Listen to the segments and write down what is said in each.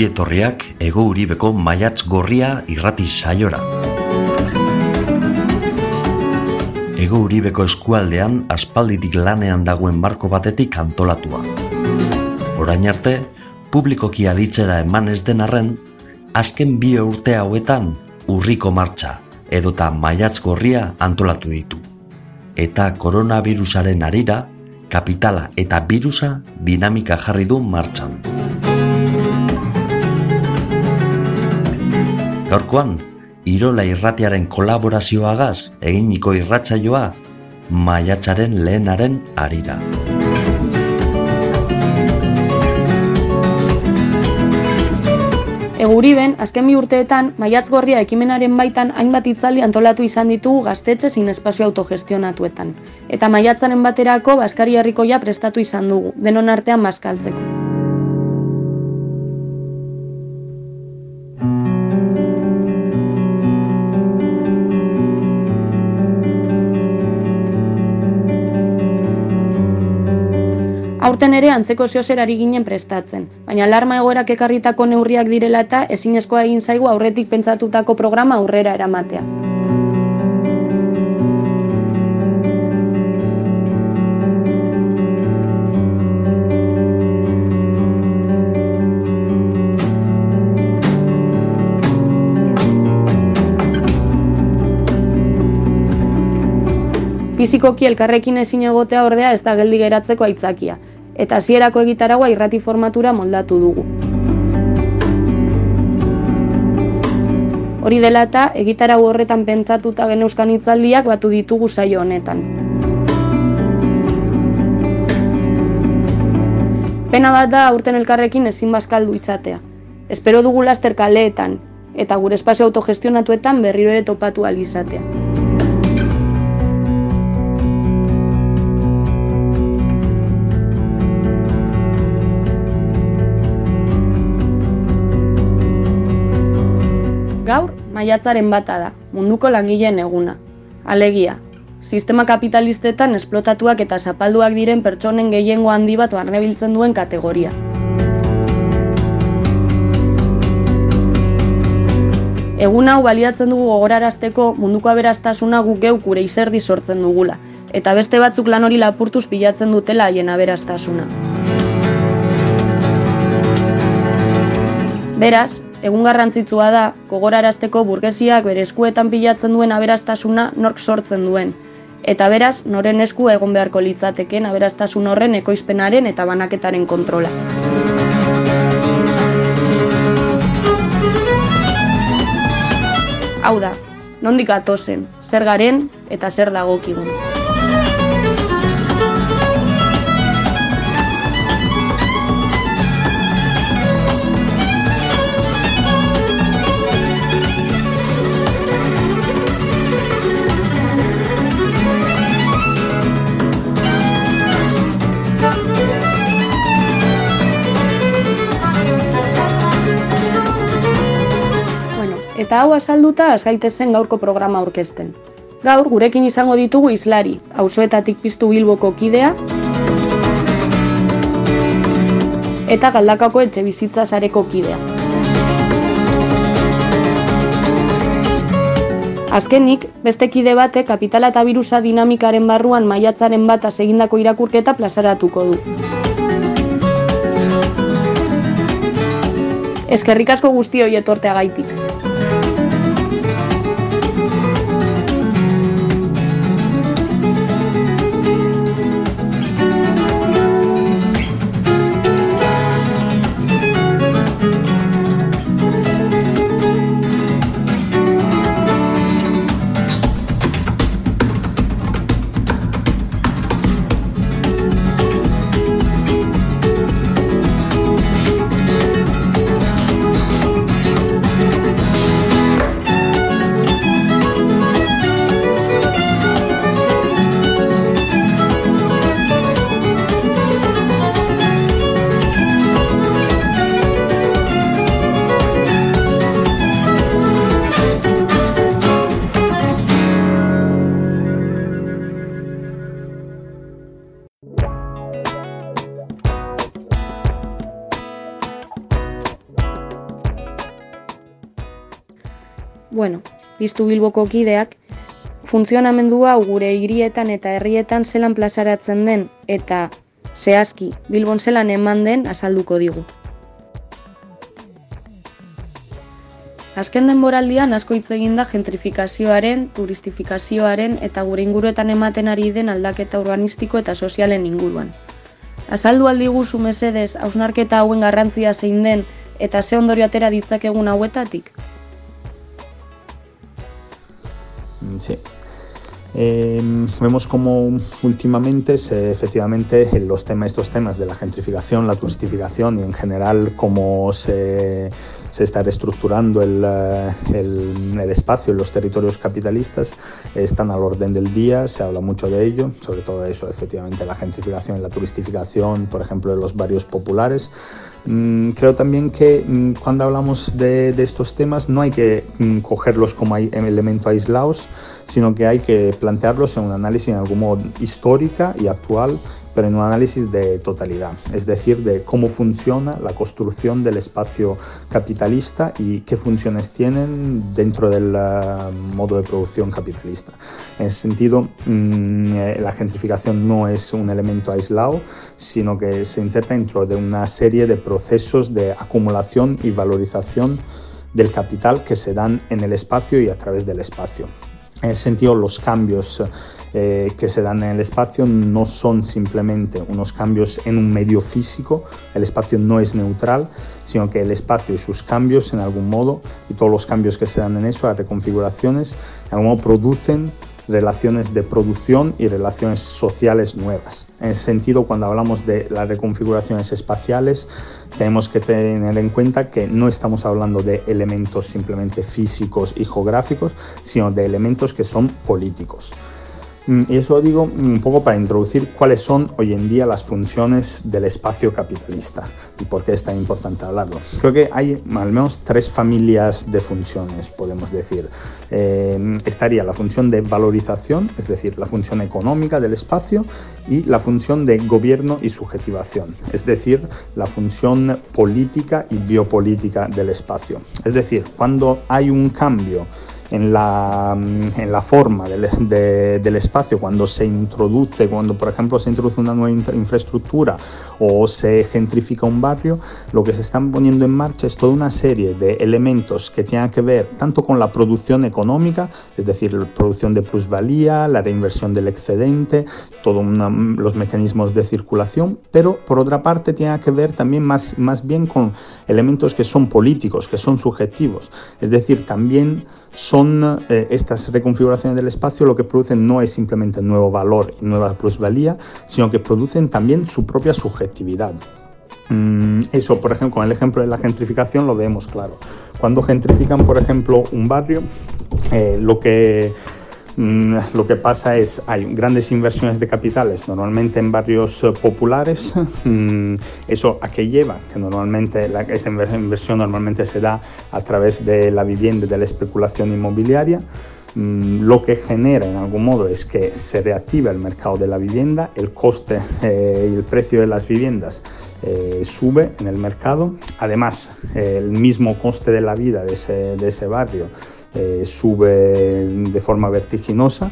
Ongietorriak ego uribeko maiatz gorria irrati saiora. Ego uribeko eskualdean aspalditik lanean dagoen marko batetik antolatua. Orain arte, publikoki aditzera eman ez den arren, azken bi urte hauetan urriko martxa edota maiatz gorria antolatu ditu. Eta koronavirusaren arira, kapitala eta virusa dinamika jarri du martxan. Gaurkoan, Irola irratiaren kolaborazioagaz eginiko irratsaioa maiatzaren lehenaren arira. Eguriben, azken bi urteetan, maiatz gorria ekimenaren baitan hainbat itzaldi antolatu izan ditugu gaztetxe zin espazio autogestionatuetan. Eta maiatzaren baterako Baskari Herrikoia prestatu izan dugu, denon artean bazkaltzeko. Ere antzeko zehozerari ginen prestatzen, baina alarma egoerak ekarritako neurriak direla eta ezinezkoa egin zaigu aurretik pentsatutako programa aurrera eramatea. Fizikoki elkarrekin ezin egotea ordea ez da geldi geratzeko aitzakia, eta hasierako egitaragua irrati formatura moldatu dugu. Hori dela eta egitarago horretan pentsatuta geneuzkan itzaldiak batu ditugu saio honetan. Pena bat da aurten elkarrekin ezin bazkaldu itzatea. Espero dugu laster kaleetan, eta gure espazio autogestionatuetan berriro ere topatu alizatea. Gaur, maiatzaren bata da, munduko langileen eguna. Alegia, sistema kapitalistetan esplotatuak eta zapalduak diren pertsonen gehiengo handi bat barnebiltzen duen kategoria. Egun hau baliatzen dugu gogorarazteko munduko aberastasuna guk geuk gure izerdi sortzen dugula, eta beste batzuk lan hori lapurtuz pilatzen dutela haien aberastasuna. Beraz, egun garrantzitsua da, gogorarazteko burgesiak bere eskuetan pilatzen duen aberastasuna nork sortzen duen. Eta beraz, noren esku egon beharko litzateken aberastasun horren ekoizpenaren eta banaketaren kontrola. Hau da, nondik atozen, zer garen eta zer dagokigun. Eta hau azalduta az gaitezen gaurko programa aurkezten. Gaur gurekin izango ditugu islari, auzoetatik piztu bilboko kidea, eta galdakako etxe bizitza sareko kidea. Azkenik, beste kide batek kapitala eta birusa dinamikaren barruan maiatzaren bat egindako irakurketa plazaratuko du. Eskerrik asko guztioi etorteagaitik. Biztu bilboko kideak, funtzionamendua gure hirietan eta herrietan zelan plazaratzen den eta zehazki bilbon zelan eman den azalduko digu. Azken denboraldian asko hitz egin da gentrifikazioaren, turistifikazioaren eta gure inguruetan ematen ari den aldaketa urbanistiko eta sozialen inguruan. Azaldu aldi guzu mesedez, hausnarketa hauen garrantzia zein den eta ze ondorio atera ditzakegun hauetatik? Sí. Eh, vemos como últimamente se, efectivamente los temas, estos temas de la gentrificación, la turistificación y en general cómo se, se está reestructurando el, eh, el, el, espacio en los territorios capitalistas están al orden del día, se habla mucho de ello, sobre todo eso, efectivamente la gentrificación la turistificación, por ejemplo, de los barrios populares. Mm, creo también que mm, cuando hablamos de, de, estos temas no hay que mm, cogerlos como elemento aislados, sino que hay que plantearlos en un análisis en algún modo histórica y actual pero en un análisis de totalidad, es decir, de cómo funciona la construcción del espacio capitalista y qué funciones tienen dentro del uh, modo de producción capitalista. En ese sentido, mmm, la gentrificación no es un elemento aislado, sino que se inserta dentro de una serie de procesos de acumulación y valorización del capital que se dan en el espacio y a través del espacio. En ese sentido, los cambios eh, que se dan en el espacio no son simplemente unos cambios en un medio físico, el espacio no es neutral, sino que el espacio y sus cambios en algún modo, y todos los cambios que se dan en eso, las reconfiguraciones, en algún modo producen relaciones de producción y relaciones sociales nuevas. En ese sentido, cuando hablamos de las reconfiguraciones espaciales, tenemos que tener en cuenta que no estamos hablando de elementos simplemente físicos y geográficos, sino de elementos que son políticos. Mm, y eso digo un poco para introducir cuáles son hoy en día las funciones del espacio capitalista y por qué es tan importante hablarlo. Creo que hay al menos tres familias de funciones, podemos decir. Eh, estaría la función de valorización, es decir, la función económica del espacio, y la función de gobierno y subjetivación, es decir, la función política y biopolítica del espacio. Es decir, cuando hay un cambio en la, en la forma del, de, del, espacio, cuando se introduce, cuando por ejemplo se introduce una nueva infraestructura o se gentrifica un barrio, lo que se están poniendo en marcha es toda una serie de elementos que tienen que ver tanto con la producción económica, es decir, la producción de plusvalía, la reinversión del excedente, todos los mecanismos de circulación, pero por otra parte tiene que ver también más, más bien con elementos que son políticos, que son subjetivos, es decir, también son eh, estas reconfiguraciones del espacio lo que producen no es simplemente nuevo valor y nueva plusvalía, sino que producen también su propia subjetividad. Mm, eso, por ejemplo, con el ejemplo de la gentrificación lo vemos claro. Cuando gentrifican, por ejemplo, un barrio, eh, lo que lo que pasa es hay grandes inversiones de capitales, normalmente en barrios eh, populares. Mm, ¿Eso a qué lleva? Que normalmente la, esa inversión normalmente se da a través de la vivienda de la especulación inmobiliaria. Mm, lo que genera en algún modo es que se reactiva el mercado de la vivienda, el coste eh, y el precio de las viviendas eh, sube en el mercado. Además, eh, el mismo coste de la vida de ese, de ese barrio eh, sube de forma vertiginosa.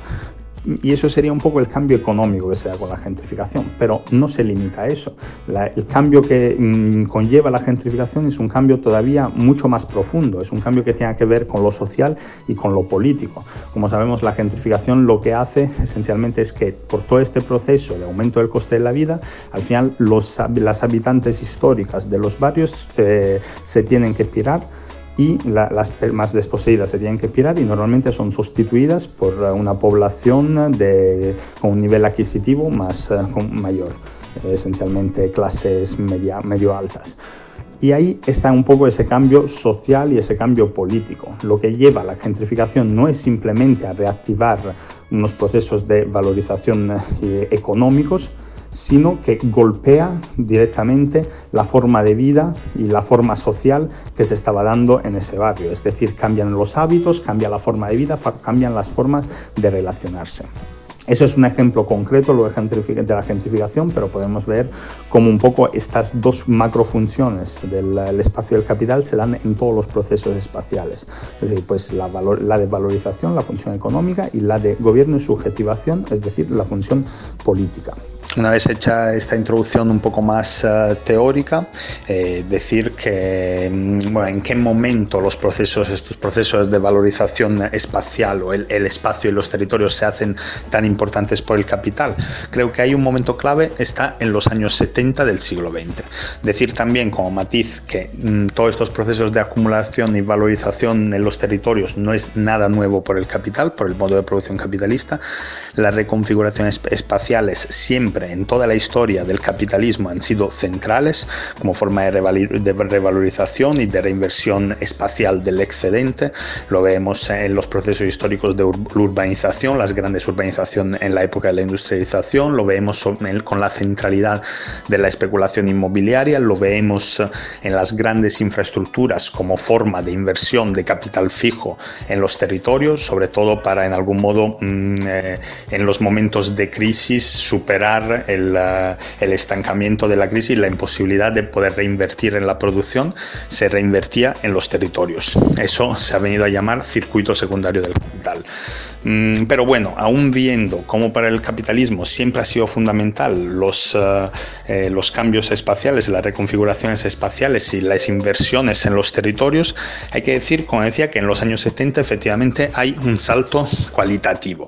Y eso sería un poco el cambio económico que se da con la gentrificación, pero no se limita a eso. El cambio que mmm, conlleva la gentrificación es un cambio todavía mucho más profundo, es un cambio que tiene que ver con lo social y con lo político. Como sabemos, la gentrificación lo que hace esencialmente es que por todo este proceso de aumento del coste de la vida, al final los, las habitantes históricas de los barrios eh, se tienen que pirar y la, las más desposeídas se tienen que pirar y normalmente son sustituidas por una población de, con un nivel adquisitivo más uh, mayor, esencialmente clases media, medio altas. Y ahí está un poco ese cambio social y ese cambio político. Lo que lleva a la gentrificación no es simplemente a reactivar unos procesos de valorización eh, económicos, sino que golpea directamente la forma de vida y la forma social que se estaba dando en ese barrio. Es decir, cambian los hábitos, cambia la forma de vida, cambian las formas de relacionarse. Eso es un ejemplo concreto de la gentrificación, pero podemos ver cómo un poco estas dos macrofunciones del espacio del capital se dan en todos los procesos espaciales. Pues la, la de valorización, la función económica, y la de gobierno y subjetivación, es decir, la función política. Una vez hecha esta introducción un poco más uh, teórica, eh, decir que mm, bueno, en qué momento los procesos, estos procesos de valorización espacial o el, el, espacio y los territorios se hacen tan importantes por el capital. Creo que hay un momento clave, está en los años 70 del siglo XX. Decir también como matiz que mm, todos estos procesos de acumulación y valorización en los territorios no es nada nuevo por el capital, por el modo de producción capitalista. Las reconfiguraciones espaciales siempre en toda la historia del capitalismo han sido centrales como forma de, revalorización y de reinversión espacial del excedente. Lo vemos en los procesos históricos de urbanización, las grandes urbanizaciones en la época de la industrialización, lo vemos con la centralidad de la especulación inmobiliaria, lo vemos en las grandes infraestructuras como forma de inversión de capital fijo en los territorios, sobre todo para en algún modo mm, eh, en los momentos de crisis superar el, estancamiento de la crisis la imposibilidad de poder reinvertir en la producción, se reinvertía en los territorios. Eso se ha venido a llamar circuito secundario del capital. Mm, pero bueno, aún viendo cómo para el capitalismo siempre ha sido fundamental los, eh, eh, los cambios espaciales, las reconfiguraciones espaciales y las inversiones en los territorios, hay que decir, como decía, que en los años 70 efectivamente hay un salto cualitativo.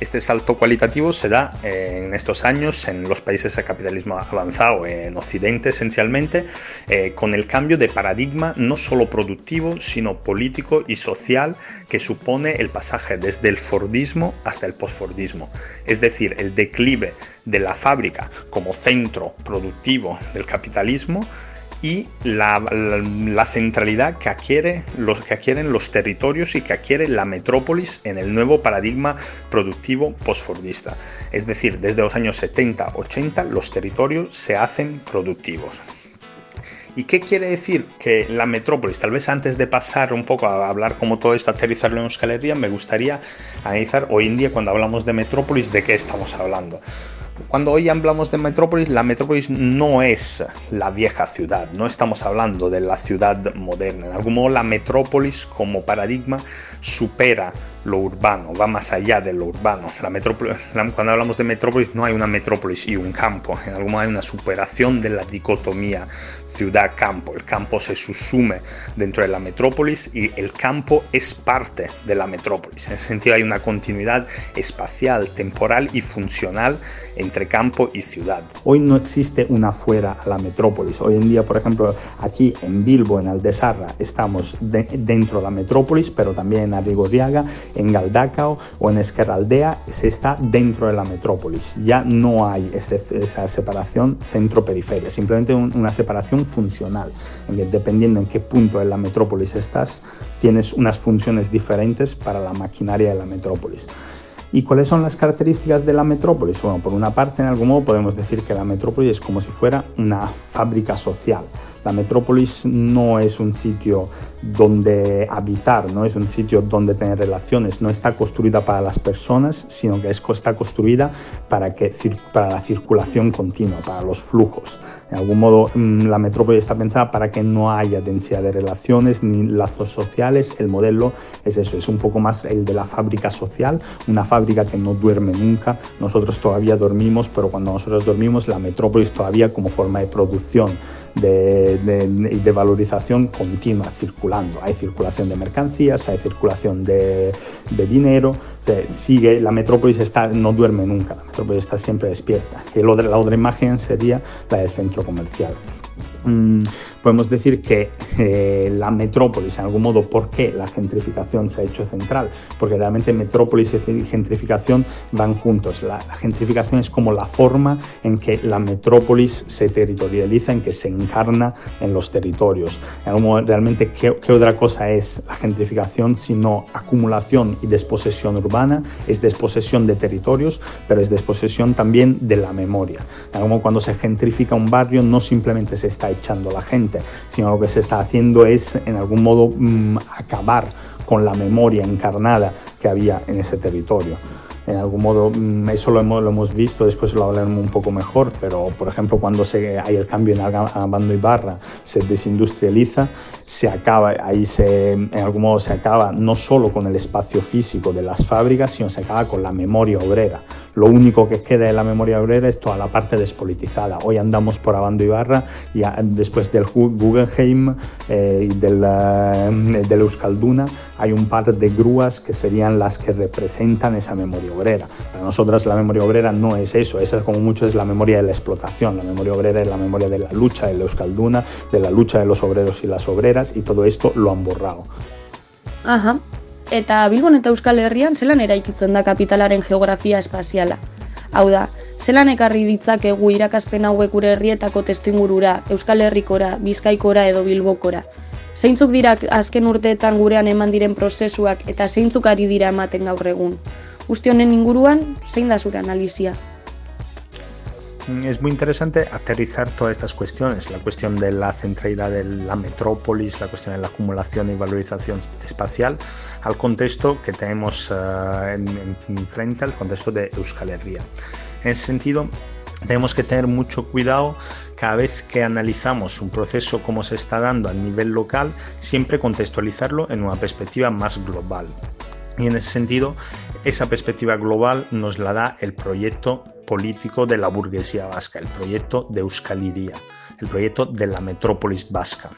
Este salto cualitativo se da eh, en estos años en los países de capitalismo avanzado, en Occidente esencialmente, eh, con el cambio de paradigma no solo productivo, sino político y social que supone el pasaje desde el Fordismo hasta el postfordismo, es decir, el declive de la fábrica como centro productivo del capitalismo y la, centralidad que, adquieren los territorios y que adquiere la metrópolis en el nuevo paradigma productivo postfordista. Es decir, desde los años 70-80 los territorios se hacen productivos. ¿Y qué quiere decir que la metrópolis? Tal vez antes de pasar un poco a hablar cómo todo esto aterrizarlo en Euskal me gustaría analizar hoy en día cuando hablamos de metrópolis de qué estamos hablando. Cuando hoy hablamos de metrópolis, la metrópolis no es la vieja ciudad, no estamos hablando de la ciudad moderna. En algún modo la metrópolis como paradigma supera lo urbano, va más allá de lo urbano. Cuando hablamos de metrópolis no hay una metrópolis y un campo, en algún modo hay una superación de la dicotomía ciudad-campo. El campo se susume dentro de la metrópolis y el campo es parte de la metrópolis. En ese sentido hay una continuidad espacial, temporal y funcional entre campo y ciudad. Hoy no existe una fuera a la metrópolis. Hoy en día, por ejemplo, aquí en Bilbo, en Aldesarra, estamos dentro de la metrópolis, pero también en Arrigorriaga, en Galdacao o en Esquerraldea se está dentro de la metrópolis. Ya no hay esa separación centro-periferia, simplemente una separación funcional, dependiendo en qué punto de la metrópolis estás, tienes unas funciones diferentes para la maquinaria de la metrópolis. ¿Y cuáles son las características de la metrópolis? Bueno, por una parte, en algún modo podemos decir que la metrópolis es como si fuera una fábrica social. La metrópolis no es un sitio donde habitar, no es un sitio donde tener relaciones, no está construida para las personas, sino que está construida para, que, para la circulación continua, para los flujos. De algún modo, mm, la metrópolis está pensada para que no haya densidad de relaciones ni lazos sociales. El modelo es eso, es un poco más el de la fábrica social, una fábrica que no duerme nunca. Nosotros todavía dormimos, pero cuando nosotros dormimos, la metrópolis todavía como forma de producción de, de, valorización continua circulando. Hay circulación de mercancías, hay circulación de, de dinero, sigue, la metrópolis está, no duerme nunca, la metrópolis está siempre despierta. Y la otra imagen sería la del centro comercial. Mm, podemos decir que eh, la metrópolis, en algún modo, ¿por qué la gentrificación se ha hecho central? Porque realmente metrópolis y gentrificación van juntos. La, gentrificación es como la forma en que la metrópolis se territorializa, en que se encarna en los territorios. En algún modo, realmente, ¿qué, ¿qué, otra cosa es la gentrificación sino acumulación y desposesión urbana? Es desposesión de territorios, pero es desposesión también de la memoria. En algún modo, cuando se gentrifica un barrio, no simplemente se está echando la gente, sino lo que se está haciendo es en algún modo mm, acabar con la memoria encarnada que había en ese territorio. en algún modo mm, eso lo hemos, lo hemos visto, después lo hablaremos un poco mejor, pero por ejemplo cuando hay el cambio en Abando y Barra, se desindustrializa, se acaba, ahí se, en algún modo se acaba no solo con el espacio físico de las fábricas, sino se acaba con la memoria obrera. Lo único que queda de la memoria obrera es toda la parte despolitizada. Hoy andamos por Abando y Barra y después del Guggenheim eh, y del, eh, del Euskalduna hay un par de grúas que serían las que representan esa memoria obrera. Para nosotras la memoria obrera no es eso, esa como mucho es la memoria de la explotación, la memoria obrera es la memoria de la lucha de Euskalduna, de la lucha de los obreros y las obreras y todo esto lo han borrado. Aha, eta Bilbon eta Euskal Herrian zelan eraikitzen da kapitalaren geografia espaziala. Hau da, zelan ekarri ditzakegu irakaspen hauek gure herrietako testuingurura, Euskal Herrikora, Bizkaikora edo Bilbokora. Zeintzuk dira azken urteetan gurean eman diren prozesuak eta zeintzuk ari dira ematen gaur egun. Guzti honen inguruan, zein da zure analizia? Es muy interesante aterrizar todas estas cuestiones, la cuestión de la centralidad de la metrópolis, la cuestión de la acumulación y valorización espacial, al contexto que tenemos uh, en, en, frente al contexto de Euskal Herria. En ese sentido, tenemos que tener mucho cuidado cada vez que analizamos un proceso como se está dando a nivel local, siempre contextualizarlo en una perspectiva más global. Y en ese sentido, esa perspectiva global nos la da el proyecto político de la burguesía vasca, el proyecto de Euskaliría, el proyecto de la metrópolis vasca.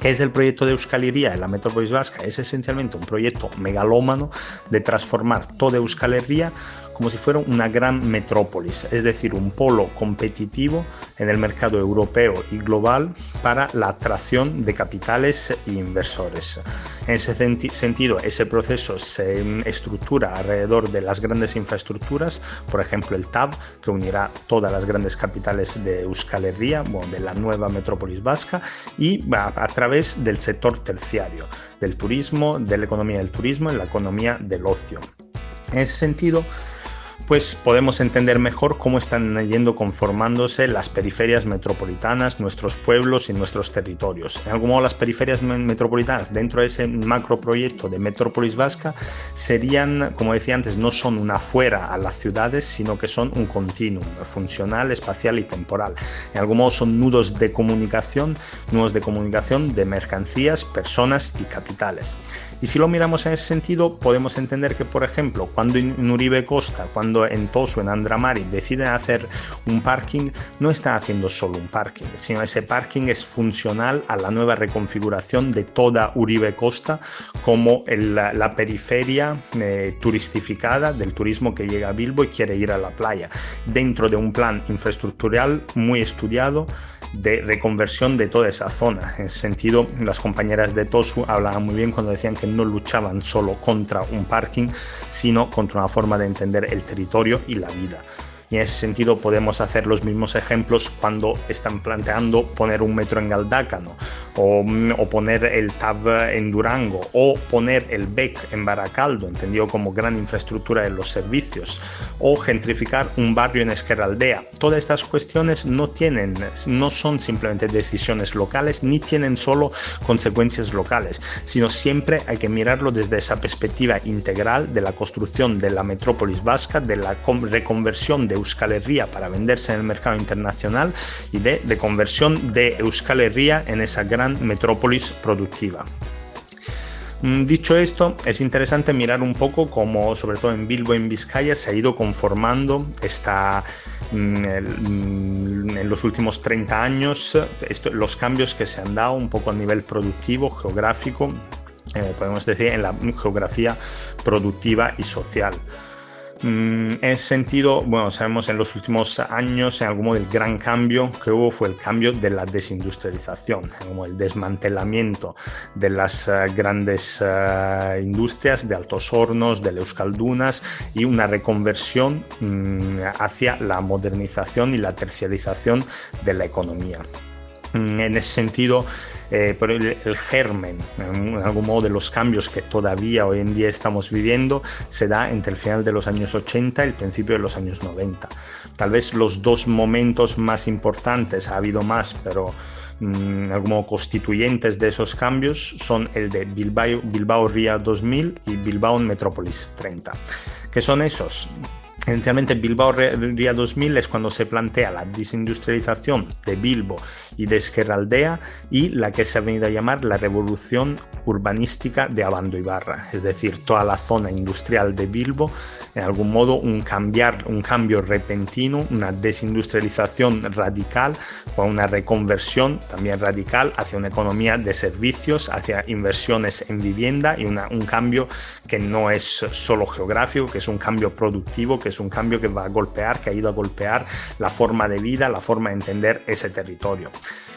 ¿Qué es el proyecto de Euskaliría en la metrópolis vasca? Es esencialmente un proyecto megalómano de transformar toda Euskal Herria como si fuera una gran metrópolis, es decir, un polo competitivo en el mercado europeo y global para la atracción de capitales e inversores. En ese sentido, ese proceso se estructura alrededor de las grandes infraestructuras, por ejemplo el TAB, que unirá todas las grandes capitales de Euskal Herria, de la nueva metrópolis vasca, y a través del sector terciario, del turismo, de la economía del turismo y la economía del ocio. En ese sentido, pues podemos entender mejor cómo están yendo conformándose las periferias metropolitanas, nuestros pueblos y nuestros territorios. En algún modo las periferias metropolitanas dentro de ese macro proyecto de Metrópolis Vasca serían, como decía antes, no son una fuera a las ciudades, sino que son un continuum funcional, espacial y temporal. En algún modo son nudos de comunicación, nudos de comunicación de mercancías, personas y capitales. Y si lo miramos en ese sentido, podemos entender que, por ejemplo, cuando en Uribe Costa, cuando en Tosu, en Andramari, deciden hacer un parking, no están haciendo solo un parking, sino ese parking es funcional a la nueva reconfiguración de toda Uribe Costa como la, periferia eh, turistificada del turismo que llega a Bilbo y quiere ir a la playa, dentro de un plan infraestructural muy estudiado de reconversión de toda esa zona. En ese sentido, las compañeras de Tosu hablaban muy bien cuando decían que no luchaban solo contra un parking, sino contra una forma de entender el territorio y la vida. Y en ese sentido podemos hacer los mismos ejemplos cuando están planteando poner un metro en Galdácano o, o poner el TAB en Durango o poner el BEC en Baracaldo, entendido como gran infraestructura de los servicios, o gentrificar un barrio en Esqueraldea. Todas estas cuestiones no tienen, no son simplemente decisiones locales ni tienen solo consecuencias locales, sino siempre hay que mirarlo desde esa perspectiva integral de la construcción de la metrópolis vasca, de la reconversión de Euskal Herria para venderse en el mercado internacional y de, conversión de Euskal Herria en esa gran metrópolis productiva. Mm, dicho esto, es interesante mirar un poco cómo, sobre todo en Bilbo, en Vizcaya, se ha ido conformando esta, mm, mm, en los últimos 30 años los cambios que se han dado un poco a nivel productivo, geográfico, eh, podemos decir, en la geografía productiva y social. Mm, en ese sentido, bueno, sabemos en los últimos años, en algún modo, el gran cambio que hubo fue el cambio de la desindustrialización, como el desmantelamiento de las uh, grandes uh, industrias, de altos hornos, de euskaldunas y una reconversión um, hacia la modernización y la terciarización de la economía. Mm, en ese sentido, eh, pero el, germen, en algún modo, de los cambios que todavía hoy en día estamos viviendo se da entre el final de los años 80 y el principio de los años 90. Tal vez los dos momentos más importantes, ha habido más, pero mm, algún modo constituyentes de esos cambios son el de Bilbao, Bilbao Ría 2000 y Bilbao Metrópolis 30. ¿Qué son esos? Esencialmente Bilbao Ría 2000 es cuando se plantea la desindustrialización de Bilbo y de Esquerraldea y la que se ha venido a llamar la revolución urbanística de Abando Ibarra, es decir, toda la zona industrial de Bilbo, en algún modo un, cambiar, un cambio repentino, una desindustrialización radical con una reconversión también radical hacia una economía de servicios, hacia inversiones en vivienda y una, un cambio que no es solo geográfico, que es un cambio productivo, que es un cambio que va a golpear, que ha ido a golpear la forma de vida, la forma de entender ese territorio.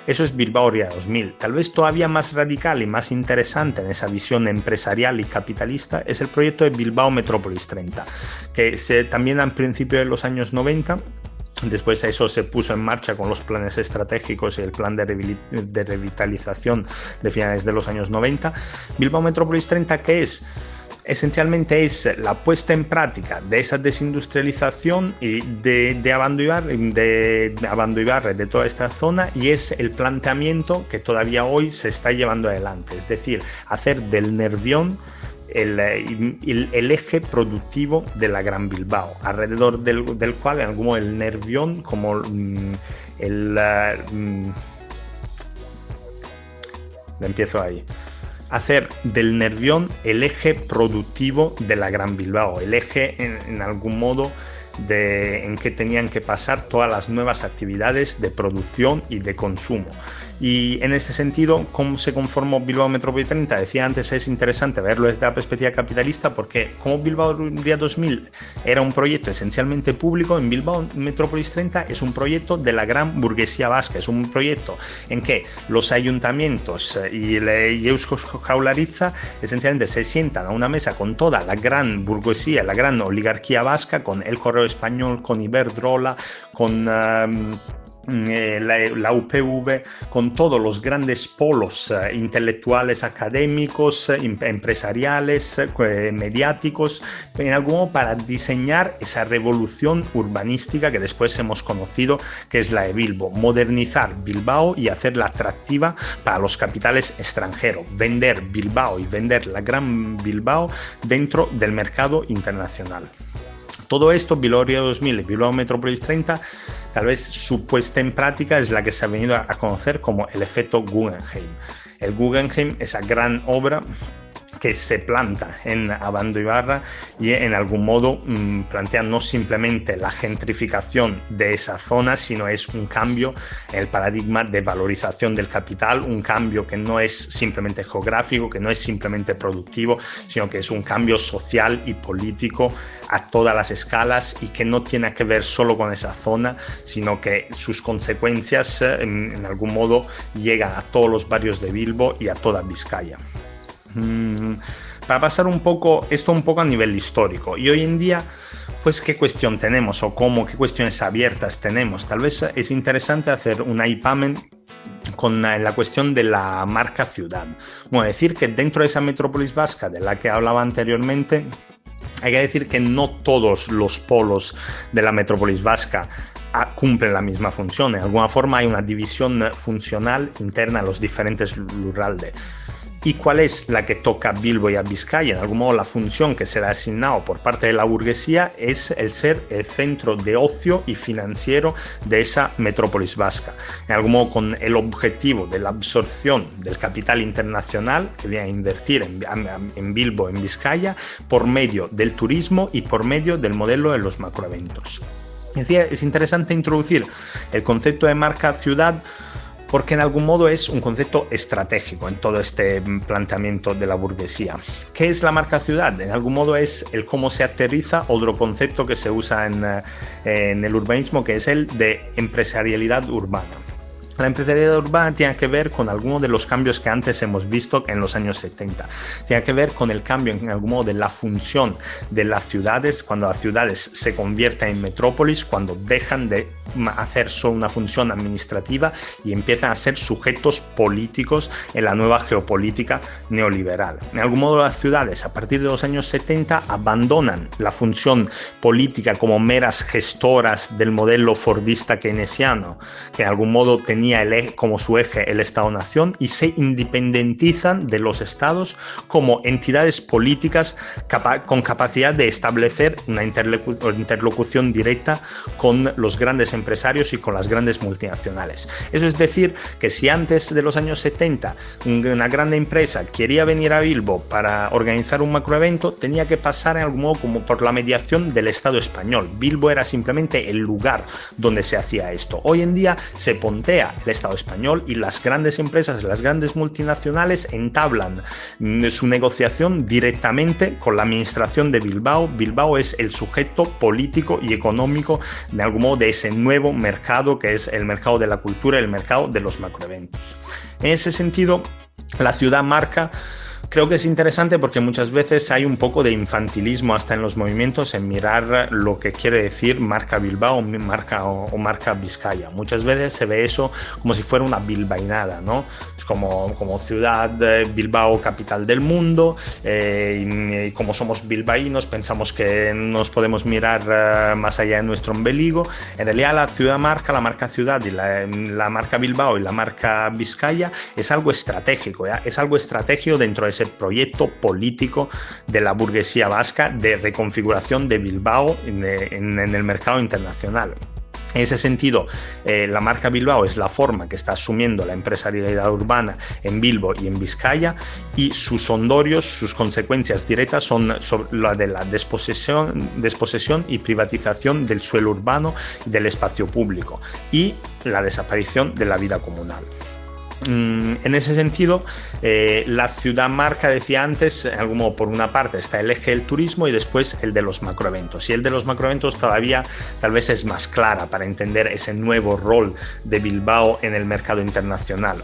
Eso es Bilbao Ría 2000. Tal vez todavía más radical y más interesante en esa visión empresarial y capitalista es el proyecto de Bilbao Metrópolis 30, que se, también al principio de los años 90 Después eso se puso en marcha con los planes estratégicos y el plan de, revitalización de finales de los años 90. Bilbao Metrópolis 30, ¿qué es? Esencialmente es la puesta en práctica de esa desindustrialización y de, de, Abando de, de de toda esta zona, y es el planteamiento que todavía hoy se está llevando adelante, es decir, hacer del Nervión el, eje productivo de la Gran Bilbao, alrededor del, cual en algún modo el Nervión como mm, el... Uh, empiezo ahí hacer del Nervión el eje productivo de la Gran Bilbao, el eje en, algún modo de, en que tenían que pasar todas las nuevas actividades de producción y de consumo. Y en este sentido, ¿cómo se conformó Bilbao Metrópolis 30? Decía antes, es interesante verlo desde la perspectiva capitalista porque como Bilbao Ría 2000 era un proyecto esencialmente público, en Bilbao Metrópolis 30 es un proyecto de la gran burguesía vasca, es un proyecto en que los ayuntamientos eh, y, el Euskos Jaularitza esencialmente se sientan a una mesa con toda la gran burguesía, la gran oligarquía vasca, con el Correo Español, con Iberdrola, con... Em, eh, la, UPV con todos los grandes polos eh, intelectuales, académicos, eh, empresariales, mediáticos, en modo para diseñar esa revolución urbanística que después hemos conocido, que es la de Bilbo, modernizar Bilbao y hacerla atractiva para los capitales extranjeros, vender Bilbao y vender la gran Bilbao dentro del mercado internacional. Todo esto, Bilbao 2000 y Bilbao Metropolis 30, tal vez su puesta en práctica es la que se ha venido a conocer como el efecto Guggenheim. El Guggenheim, esa gran obra que se planta en Abando Ibarra y en algún modo mm, plantea no simplemente la gentrificación de esa zona, sino es un cambio en el paradigma de valorización del capital, un cambio que no es simplemente geográfico, que no es simplemente productivo, sino que es un cambio social y político a todas las escalas y que no tiene que ver solo con esa zona, sino que sus consecuencias eh, en, en algún modo llegan a todos los barrios de Bilbo y a toda Vizcaya. Para pasar un poco esto un poco a nivel histórico. Y hoy en día, pues qué cuestión tenemos o cómo, qué cuestiones abiertas tenemos. Tal vez es interesante hacer un IPAMEN con la cuestión de la marca ciudad. Bueno, decir que dentro de esa metrópolis vasca de la que hablaba anteriormente, hay que decir que no todos los polos de la metrópolis vasca ah, cumplen la misma función. De alguna forma hay una división funcional interna a los diferentes lurralde y cuál es la que toca a Bilbo y a Vizcaya. En algún modo la función que se le ha asignado por parte de la burguesía es el ser el centro de ocio y financiero de esa metrópolis vasca. En algún modo con el objetivo de la absorción del capital internacional que viene a invertir en, en Bilbo, en Vizcaya, por medio del turismo y por medio del modelo de los macroeventos. Es interesante introducir el concepto de marca ciudad porque en algún modo es un concepto estratégico en todo este planteamiento de la burguesía. ¿Qué es la marca ciudad? En algún modo es el cómo se aterriza otro concepto que se usa en, eh, en el urbanismo, que es el de empresarialidad urbana. La empresariedad urbana tiene que ver con algunos de los cambios que antes hemos visto en los años 70. Tiene que ver con el cambio en algún modo de la función de las ciudades, cuando las ciudades se convierten en metrópolis, cuando dejan de hacer solo una función administrativa y empiezan a ser sujetos políticos en la nueva geopolítica neoliberal. En algún modo las ciudades a partir de los años 70 abandonan la función política como meras gestoras del modelo fordista keynesiano, que en algún modo tenía el, como su eje el Estado-Nación y se independentizan de los estados como entidades políticas con capacidad de establecer una interlocución directa con los grandes empresarios y con las grandes multinacionales. Eso es decir, que si antes de los años 70 una gran empresa quería venir a Bilbo para organizar un macroevento, tenía que pasar en algún modo como por la mediación del Estado español. Bilbo era simplemente el lugar donde se hacía esto. Hoy en día se pontea el Estado español y las grandes empresas, las grandes multinacionales entablan mm, su negociación directamente con la administración de Bilbao. Bilbao es el sujeto político y económico de algún modo de ese nuevo mercado que es el mercado de la cultura, el mercado de los macroeventos. En ese sentido, la ciudad marca creo que es interesante porque muchas veces hay un poco de infantilismo hasta en los movimientos en mirar lo que quiere decir marca Bilbao o marca, o, marca Vizcaya. Muchas veces se ve eso como si fuera una bilbainada, ¿no? Es como, como ciudad Bilbao, capital del mundo, eh, y, como somos bilbaínos pensamos que nos podemos mirar eh, más allá de nuestro ombeligo. En realidad la ciudad marca, la marca ciudad y la, la marca Bilbao y la marca Vizcaya es algo estratégico, ¿ya? es algo estratégico dentro de ese proyecto político de la burguesía vasca de reconfiguración de Bilbao en, el mercado internacional. En ese sentido, eh, la marca Bilbao es la forma que está asumiendo la empresarialidad urbana en Bilbo y en Vizcaya y sus ondorios, sus consecuencias directas son la de la desposesión, desposesión y privatización del suelo urbano y del espacio público y la desaparición de la vida comunal. Mm, en ese sentido, eh, la ciudad marca, decía antes, algún por una parte está el eje del turismo y después el de los macroeventos. Y el de los macroeventos todavía tal vez es más clara para entender ese nuevo rol de Bilbao en el mercado internacional.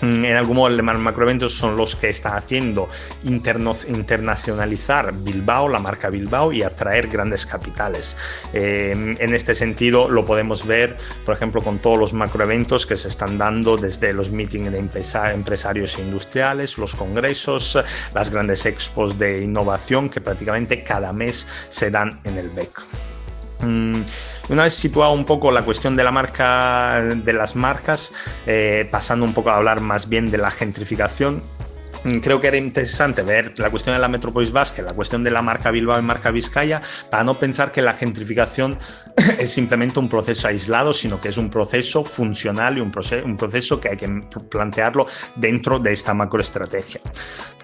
Mm, en algún modo los macroeventos son los que están haciendo internacionalizar Bilbao, la marca Bilbao y atraer grandes capitales. Eh, en este sentido lo podemos ver, por ejemplo, con todos los macroeventos que se están dando desde los meetings de empresarios industriales, los congresos, las grandes expos de innovación que prácticamente cada mes se dan en el BEC. Mm, una vez situado un poco la cuestión de la marca, de las marcas, eh, pasando un poco a hablar más bien de la gentrificación, mm, creo que era interesante ver la cuestión de la Metrópolis Vasca, la cuestión de la marca Bilbao y marca Vizcaya, para no pensar que la gentrificación es simplemente un proceso aislado, sino que es un proceso funcional y un proceso, un proceso que hay que plantearlo dentro de esta macroestrategia.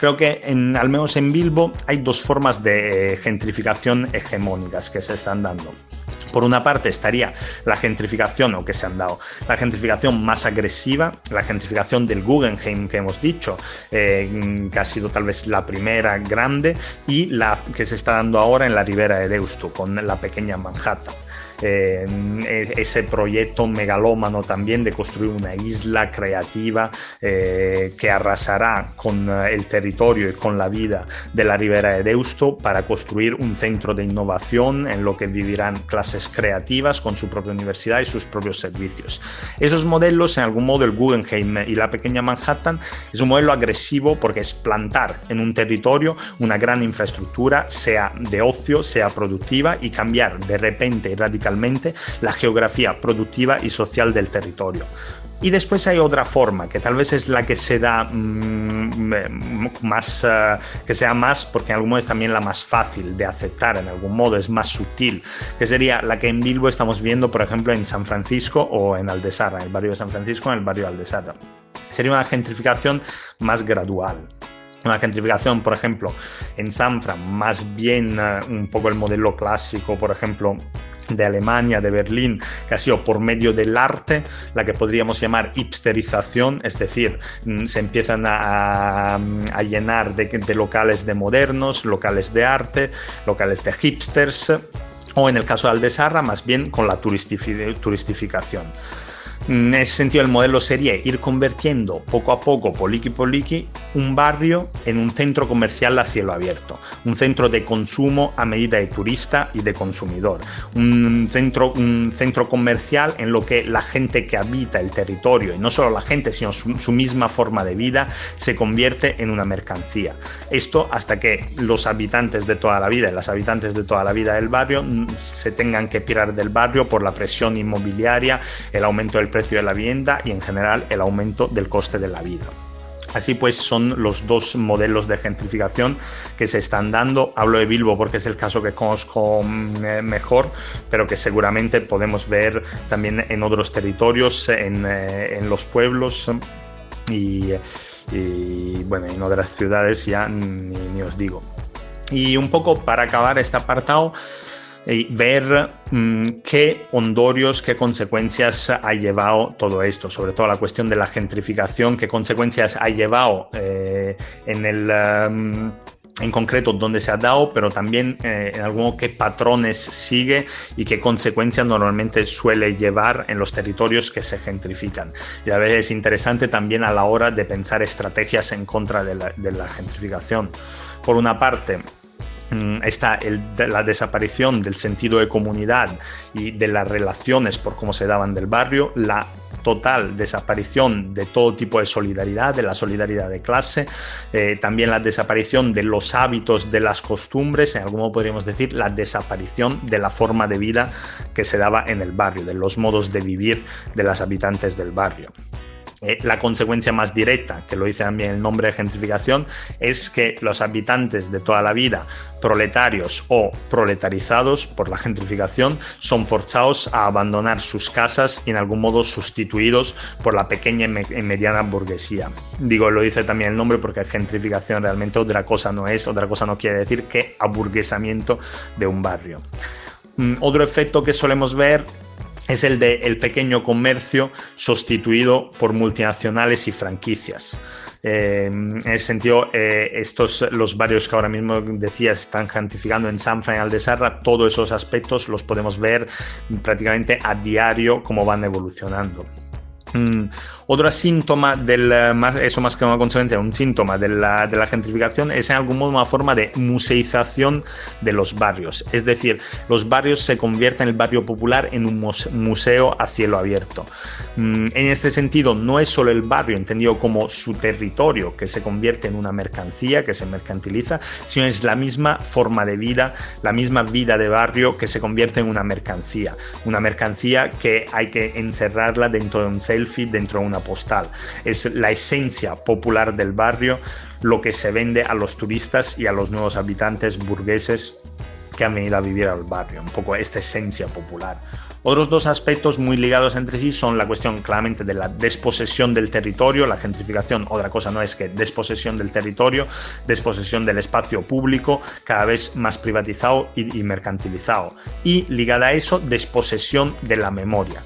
Creo que en, al menos en Bilbo hay dos formas de gentrificación hegemónicas que se están dando. Por una parte estaría la gentrificación, o que se han dado, la gentrificación más agresiva, la gentrificación del Guggenheim que hemos dicho, eh, que ha sido tal vez la primera grande, y la que se está dando ahora en la ribera de Deusto, con la pequeña Manhattan. E, ese proyecto megalómano también de construir una isla creativa eh, que arrasará con eh, el territorio y con la vida de la ribera de Deusto para construir un centro de innovación en lo que vivirán clases creativas con su propia universidad y sus propios servicios. Esos modelos, en algún modo, el Guggenheim y la pequeña Manhattan, es un modelo agresivo porque es plantar en un territorio una gran infraestructura, sea de ocio, sea productiva, y cambiar de repente y radicalmente la geografía productiva y social del territorio. Y después hay otra forma, que tal vez es la que se da mm, más, eh, que sea más, porque en algún modo es también la más fácil de aceptar, en algún modo es más sutil, que sería la que en Bilbo estamos viendo, por ejemplo, en San Francisco o en Aldesarra, en el barrio de San Francisco, en el barrio de Aldesarra. Sería una gentrificación más gradual una gentrificación, por ejemplo, en Sanfran, más bien eh, un poco el modelo clásico, por ejemplo, de Alemania, de Berlín, que ha sido por medio del arte, la que podríamos llamar hipsterización, es decir, mm, se empiezan a, llenar de, de, locales de modernos, locales de arte, locales de hipsters, o en el caso de Aldesarra, más bien con la turistificación. En ese sentido, el modelo sería ir convirtiendo poco a poco, poliqui poliqui, un barrio en un centro comercial a cielo abierto, un centro de consumo a medida de turista y de consumidor, un centro, un centro comercial en lo que la gente que habita el territorio, y no solo la gente, sino su, su misma forma de vida, se convierte en una mercancía. Esto hasta que los habitantes de toda la vida y las habitantes de toda la vida del barrio se tengan que pirar del barrio por la presión inmobiliaria, el aumento del precio de la vivienda y en general el aumento del coste de la vida. Así pues, son los dos modelos de gentrificación que se están dando. Hablo de Bilbo porque es el caso que conozco mm, mejor, pero que seguramente podemos ver también en otros territorios, en, eh, los pueblos y, bueno, en otras ciudades ya ni os digo. Y un poco para acabar este apartado, ver mm, qué hondorios, qué consecuencias ha llevado todo esto, sobre todo la cuestión de la gentrificación, qué consecuencias ha llevado eh, en el... Em, en concreto dónde se ha dado, pero también eh, en algún qué patrones sigue y qué consecuencias normalmente suele llevar en los territorios que se gentrifican. Y a veces es interesante también a la hora de pensar estrategias en contra de la, de la gentrificación. Por una parte, Mm, está la desaparición del sentido de comunidad y de las relaciones por cómo se daban del barrio, la total desaparición de todo tipo de solidaridad, de la solidaridad de clase, eh, también la desaparición de los hábitos, de las costumbres, en algún modo podríamos decir la desaparición de la forma de vida que se daba en el barrio, de los modos de vivir de las habitantes del barrio. Eh, la consecuencia más directa, que lo dice también el nombre de gentrificación, es que los habitantes de toda la vida, proletarios o proletarizados por la gentrificación, son forzados a abandonar sus casas y en algún modo sustituidos por la pequeña y mediana burguesía. Digo, lo dice también el nombre porque gentrificación realmente otra cosa no es, otra cosa no quiere decir que aburguesamiento de un barrio. Mm, otro efecto que solemos ver es el de el pequeño comercio sustituido por multinacionales y franquicias. Eh, en ese sentido, eh, estos, los barrios que ahora mismo decía están gentrificando en Sanfra y Aldesarra, todos esos aspectos los podemos ver prácticamente a diario cómo van evolucionando. Mm, otro síntoma del, eh, eso más que una consecuencia, un síntoma de la, de la, gentrificación es en algún modo una forma de museización de los barrios. Es decir, los barrios se convierten el barrio popular en un museo a cielo abierto. Mm, en este sentido, no es solo el barrio entendido como su territorio que se convierte en una mercancía, que se mercantiliza, sino es la misma forma de vida, la misma vida de barrio que se convierte en una mercancía. Una mercancía que hay que encerrarla dentro de un selfie, dentro de una postal. Es la esencia popular del barrio, lo que se vende a los turistas y a los nuevos habitantes burgueses que han venido a vivir al barrio, un poco esta esencia popular. Otros dos aspectos muy ligados entre sí son la cuestión claramente de la desposesión del territorio, la gentrificación, otra cosa no es que desposesión del territorio, desposesión del espacio público, cada vez más privatizado y, mercantilizado. Y ligada a eso, desposesión de la memoria.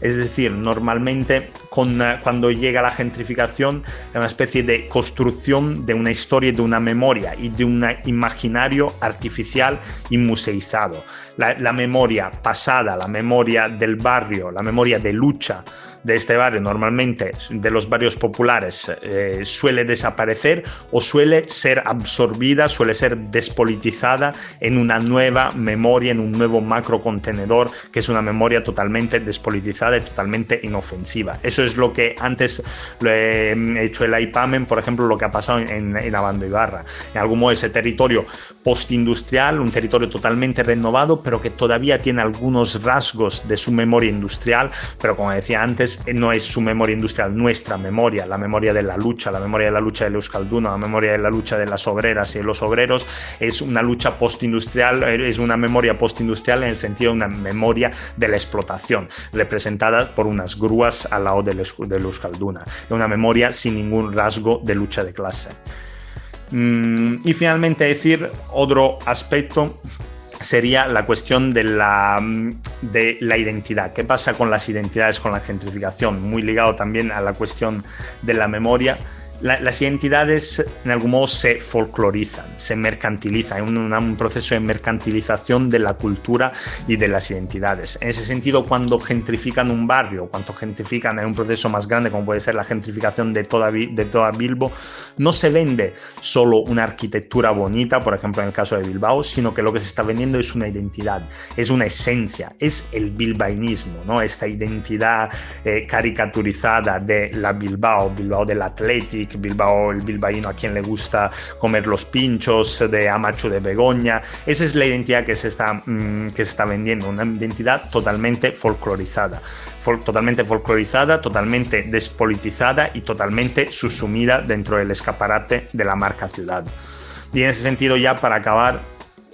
Es decir, normalmente cuando llega la gentrificación es una especie de construcción de una historia, de una memoria y de un imaginario artificial y museizado. la memoria pasada, la memoria del barrio, la memoria de lucha, de este barrio, normalmente de los barrios populares, eh, suele desaparecer o suele ser absorbida, suele ser despolitizada en una nueva memoria, en un nuevo macro contenedor, que es una memoria totalmente despolitizada y totalmente inofensiva. Eso es lo que antes he hecho el IPAMEN, por ejemplo, lo que ha pasado en, en Abando Ibarra. En algún modo ese territorio postindustrial, un territorio totalmente renovado, pero que todavía tiene algunos rasgos de su memoria industrial, pero como decía antes, eh, no es su memoria industrial, nuestra memoria, la memoria de la lucha, la memoria de la lucha de Euskalduna, la memoria de la lucha de las obreras y de los obreros, es una lucha postindustrial, eh, es una memoria postindustrial en el sentido de una memoria de la explotación, representada por unas grúas al lado de, Euskalduna, una memoria sin ningún rasgo de lucha de clase. Mm, y finalmente decir otro aspecto sería la cuestión de la, de la identidad. ¿Qué pasa con las identidades, con la gentrificación? Muy ligado también a la cuestión de la memoria las identidades en algún modo se folclorizan, se mercantilizan, hay un, proceso de mercantilización de la cultura y de las identidades. En ese sentido, cuando gentrifican un barrio, cuando gentrifican en un proceso más grande, como puede ser la gentrificación de toda, de toda Bilbo, no se vende solo una arquitectura bonita, por ejemplo en el caso de Bilbao, sino que lo que se está vendiendo es una identidad, es una esencia, es el bilbainismo, ¿no? esta identidad eh, caricaturizada de la Bilbao, Bilbao del Atlético, Bilbao, el bilbaíno a quien le gusta comer los pinchos de Amacho de Begoña. Esa es la identidad que se está, mm, que se está vendiendo, una identidad totalmente folclorizada totalmente folclorizada, totalmente despolitizada y totalmente subsumida dentro del escaparate de la marca ciudad. Y en ese sentido ya para acabar,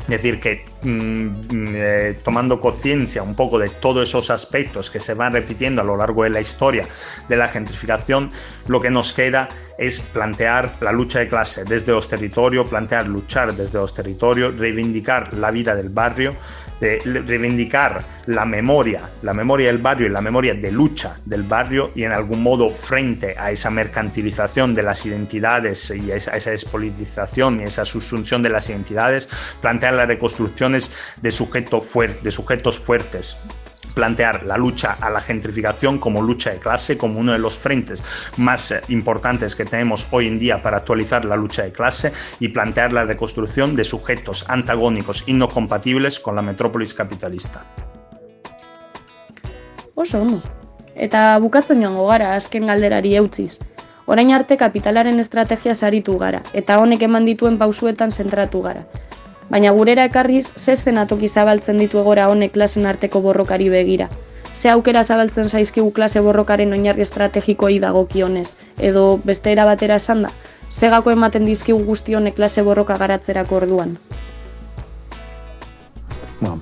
decir que mm, eh, tomando conciencia un poco de todos esos aspectos que se van repitiendo a lo largo de la historia de la gentrificación, lo que nos queda es plantear la lucha de clase desde los territorios, plantear luchar desde los territorios, reivindicar la vida del barrio, de reivindicar la memoria, la memoria del barrio y la memoria de lucha del barrio y en algún modo frente a esa mercantilización de las identidades y a esa, despolitización y esa subsunción de las identidades, plantear las reconstrucciones de, sujeto de sujetos fuertes, plantear la lucha a la gentrificación como lucha de clase, como uno de los frentes más eh, importantes que tenemos hoy en día para actualizar la lucha de clase y plantear la reconstrucción de sujetos antagónicos y no compatibles con la metrópolis capitalista. Oso, ondo. Eta bukatzen joango gara azken galderari eutziz. Orain arte kapitalaren estrategia saritu gara, eta honek eman dituen pausuetan zentratu gara. Baina gurera ekarriz, ze zenatoki zabaltzen ditu egora honek klasen arteko borrokari begira. Ze aukera zabaltzen zaizkigu klase borrokaren oinarri estrategikoi dagokionez, edo beste era batera esan da, ze gako ematen dizkigu guzti honek klase borroka garatzerako orduan.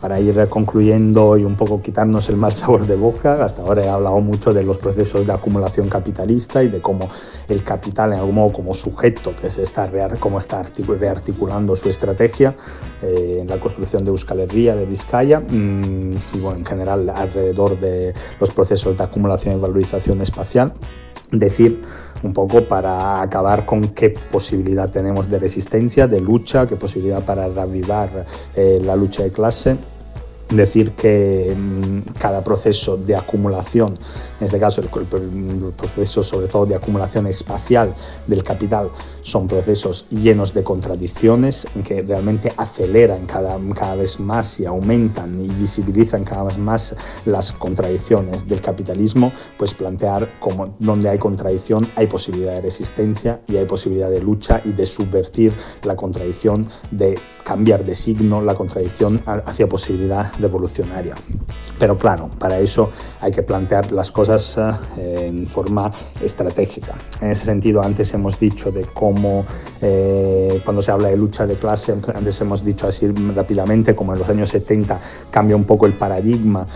Para ir concluyendo y un poco quitarnos el mal sabor de boca, hasta ahora he hablado mucho de los procesos de acumulación capitalista y de cómo el capital en algún modo como sujeto que se está, cómo está rearticulando su estrategia eh, en la construcción de Euskal Herria, de Vizcaya mm, y bueno, en general alrededor de los procesos de acumulación y valorización espacial. Decir un poco para acabar con qué posibilidad tenemos de resistencia, de lucha, qué posibilidad para reavivar eh, la lucha de clase. Decir que mm, cada proceso de acumulación, en este caso el, proceso sobre todo de acumulación espacial del capital, son procesos llenos de contradicciones, que realmente aceleran cada, cada vez más y aumentan y visibilizan cada vez más las contradicciones del capitalismo, pues plantear como donde hay contradicción hay posibilidad de resistencia y hay posibilidad de lucha y de subvertir la contradicción, de cambiar de signo, la contradicción hacia posibilidad revolucionaria. Pero claro, para eso hay que plantear las cosas eh, en forma estratégica. En ese sentido, antes hemos dicho de cómo eh, cuando se habla de lucha de clase, antes hemos dicho así rápidamente, como en los años 70 cambia un poco el paradigma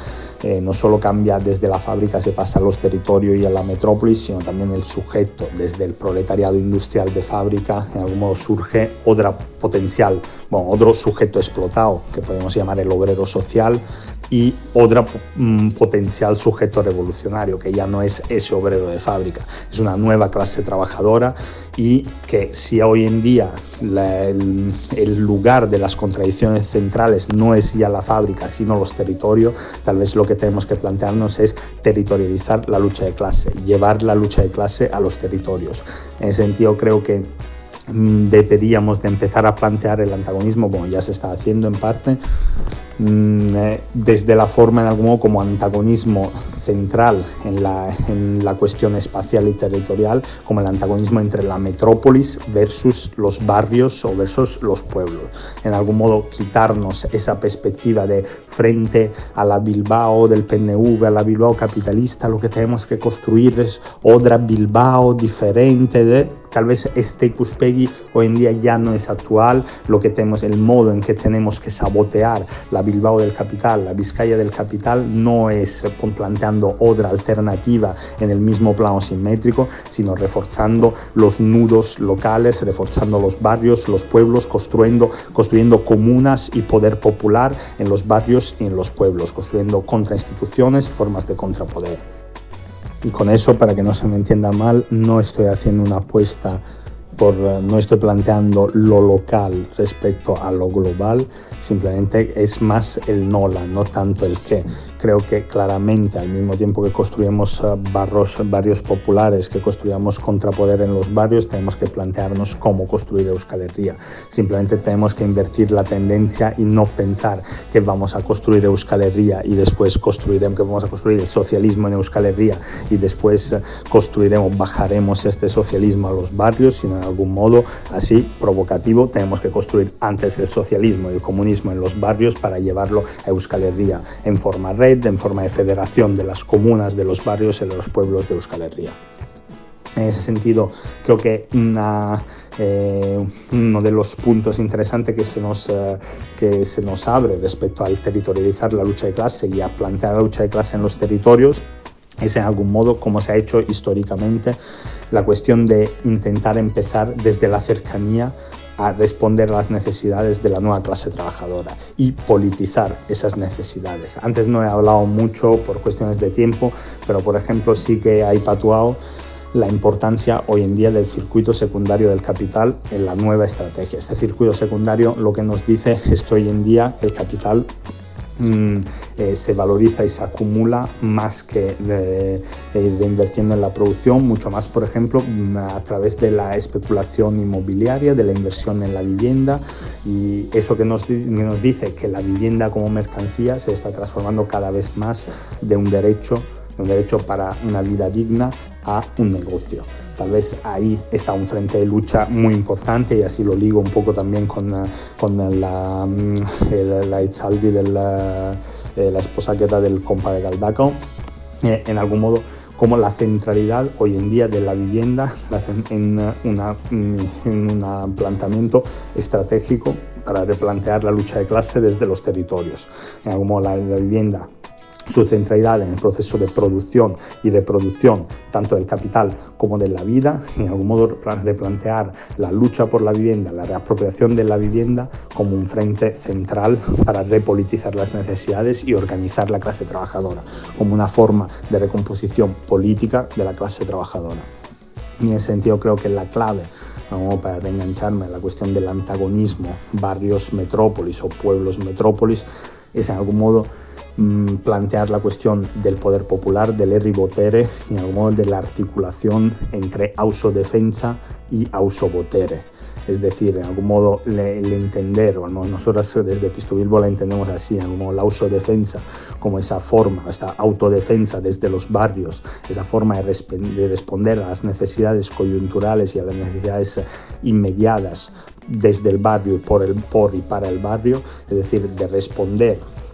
eh, no solo cambia desde la fábrica, se pasa a los territorios y a la metrópolis, sino también el sujeto, desde el proletariado industrial de fábrica, en algún modo surge otra potencial, bueno, otro sujeto explotado, que podemos llamar el obrero social, y otro mm, potencial sujeto revolucionario, que ya no es ese obrero de fábrica, es una nueva clase trabajadora y que si hoy en día el, el, lugar de las contradicciones centrales no es ya la fábrica, sino los territorios, tal vez lo que tenemos que plantearnos es territorializar la lucha de clase, llevar la lucha de clase a los territorios. En ese sentido creo que mm, deberíamos de empezar a plantear el antagonismo, como ya se está haciendo en parte, desde la forma en algún modo como antagonismo central en la, en la, cuestión espacial y territorial, como el antagonismo entre la metrópolis versus los barrios o versus los pueblos. En algún modo quitarnos esa perspectiva de frente a la Bilbao del PNV, a la Bilbao capitalista, lo que tenemos que construir es otra Bilbao diferente de tal vez este Cuspegui hoy en día ya no es actual, lo que tenemos, el modo en que tenemos que sabotear la Bilbao del capital, la Vizcaya del capital, no es planteando otra alternativa en el mismo plano simétrico, sino reforzando los nudos locales, reforzando los barrios, los pueblos, construyendo, construyendo comunas y poder popular en los barrios y en los pueblos, construyendo contrainstituciones, formas de contrapoder. Y con eso, para que no se me entienda mal, no estoy haciendo una apuesta por, eh, no estoy planteando lo local respecto a lo global, simplemente es más el NOLA, no tanto el qué. Creo que claramente al mismo tiempo que construimos eh, barros, barrios populares, que construyamos contrapoder en los barrios, tenemos que plantearnos cómo construir Euskal Herria. Simplemente tenemos que invertir la tendencia y no pensar que vamos a construir Euskal Herria y después construiremos, que vamos a construir el socialismo en Euskal Herria y después eh, construiremos, bajaremos este socialismo a los barrios, sino en algún modo así provocativo tenemos que construir antes el socialismo y el comunismo en los barrios para llevarlo a Euskal Herria en forma red, en forma de federación de las comunas, de los barrios y de los pueblos de Euskal Herria. En ese sentido, creo que eh, uno de los puntos interesantes que se, nos, eh, que se nos abre respecto al territorializar la lucha de clase y a plantear la lucha de clase en los territorios es en algún modo, como se ha hecho históricamente, la cuestión de intentar empezar desde la cercanía a responder a las necesidades de la nueva clase trabajadora y politizar esas necesidades. Antes no he hablado mucho por cuestiones de tiempo, pero por ejemplo sí que hay patuado la importancia hoy en día del circuito secundario del capital en la nueva estrategia. Este circuito secundario lo que nos dice es que hoy en día el capital Mm, eh, se valoriza y se acumula más que de, invirtiendo en la producción, mucho más, por ejemplo, mm, a través de la especulación inmobiliaria, de la inversión en la vivienda. Y eso que nos, nos dice que la vivienda como mercancía se está transformando cada vez más de un derecho, de un derecho para una vida digna a un negocio. Tal vez ahí está un frente de lucha muy importante y así lo ligo un poco también con, eh, con la, mm, la Itzaldi de la, la esposa del compa de Galdaco. Eh, en algún modo como la centralidad hoy en día de la vivienda en, una, mm, en un planteamiento estratégico para replantear la lucha de clase desde los territorios. En algún modo la, la vivienda su centralidad en el proceso de producción y de producción tanto del capital como de la vida, en algún modo replantear la lucha por la vivienda, la reapropiación de la vivienda como un frente central para repolitizar las necesidades y organizar la clase trabajadora, como una forma de recomposición política de la clase trabajadora. Y en ese sentido creo que la clave para reengancharme en la cuestión del antagonismo barrios metrópolis o pueblos metrópolis es en algún modo plantear la cuestión del poder popular, del erri botere y en algún modo de la articulación entre auso-defensa y auso-botere. Es decir, en algún modo el entender, o nosotros desde Pistobilbo la entendemos así, en algún modo la auso-defensa como esa forma, esta autodefensa desde los barrios, esa forma de, de responder a las necesidades coyunturales y a las necesidades inmediatas desde el barrio, por, el, por y para el barrio, es decir, de responder Mm,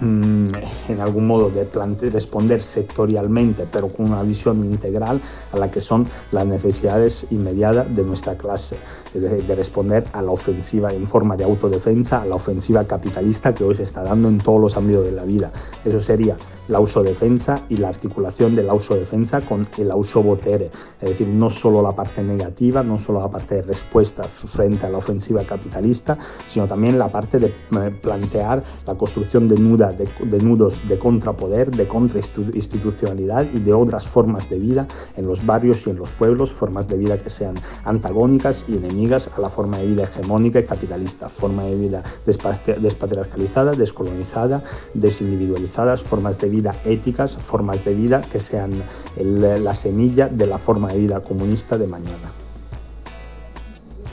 en algún modo de responder sectorialmente, pero con una visión integral a la que son las necesidades inmediatas de nuestra clase, de, de, responder a la ofensiva en forma de autodefensa, a la ofensiva capitalista que hoy se está dando en todos los ámbitos de la vida. Eso sería la uso-defensa y la articulación de la uso-defensa con el uso-botere, es decir, no solo la parte negativa, no solo la parte de respuesta frente a la ofensiva capitalista, sino también la parte de eh, plantear la construcción de, nuda, de, nudos de contrapoder, de contrainstitucionalidad y de otras formas de vida en los barrios y en los pueblos, formas de vida que sean antagónicas y enemigas a la forma de vida hegemónica y capitalista, forma de vida despatriarcalizada, descolonizada, desindividualizada, formas de vida éticas, formas de vida que sean la semilla de la forma de vida comunista de mañana.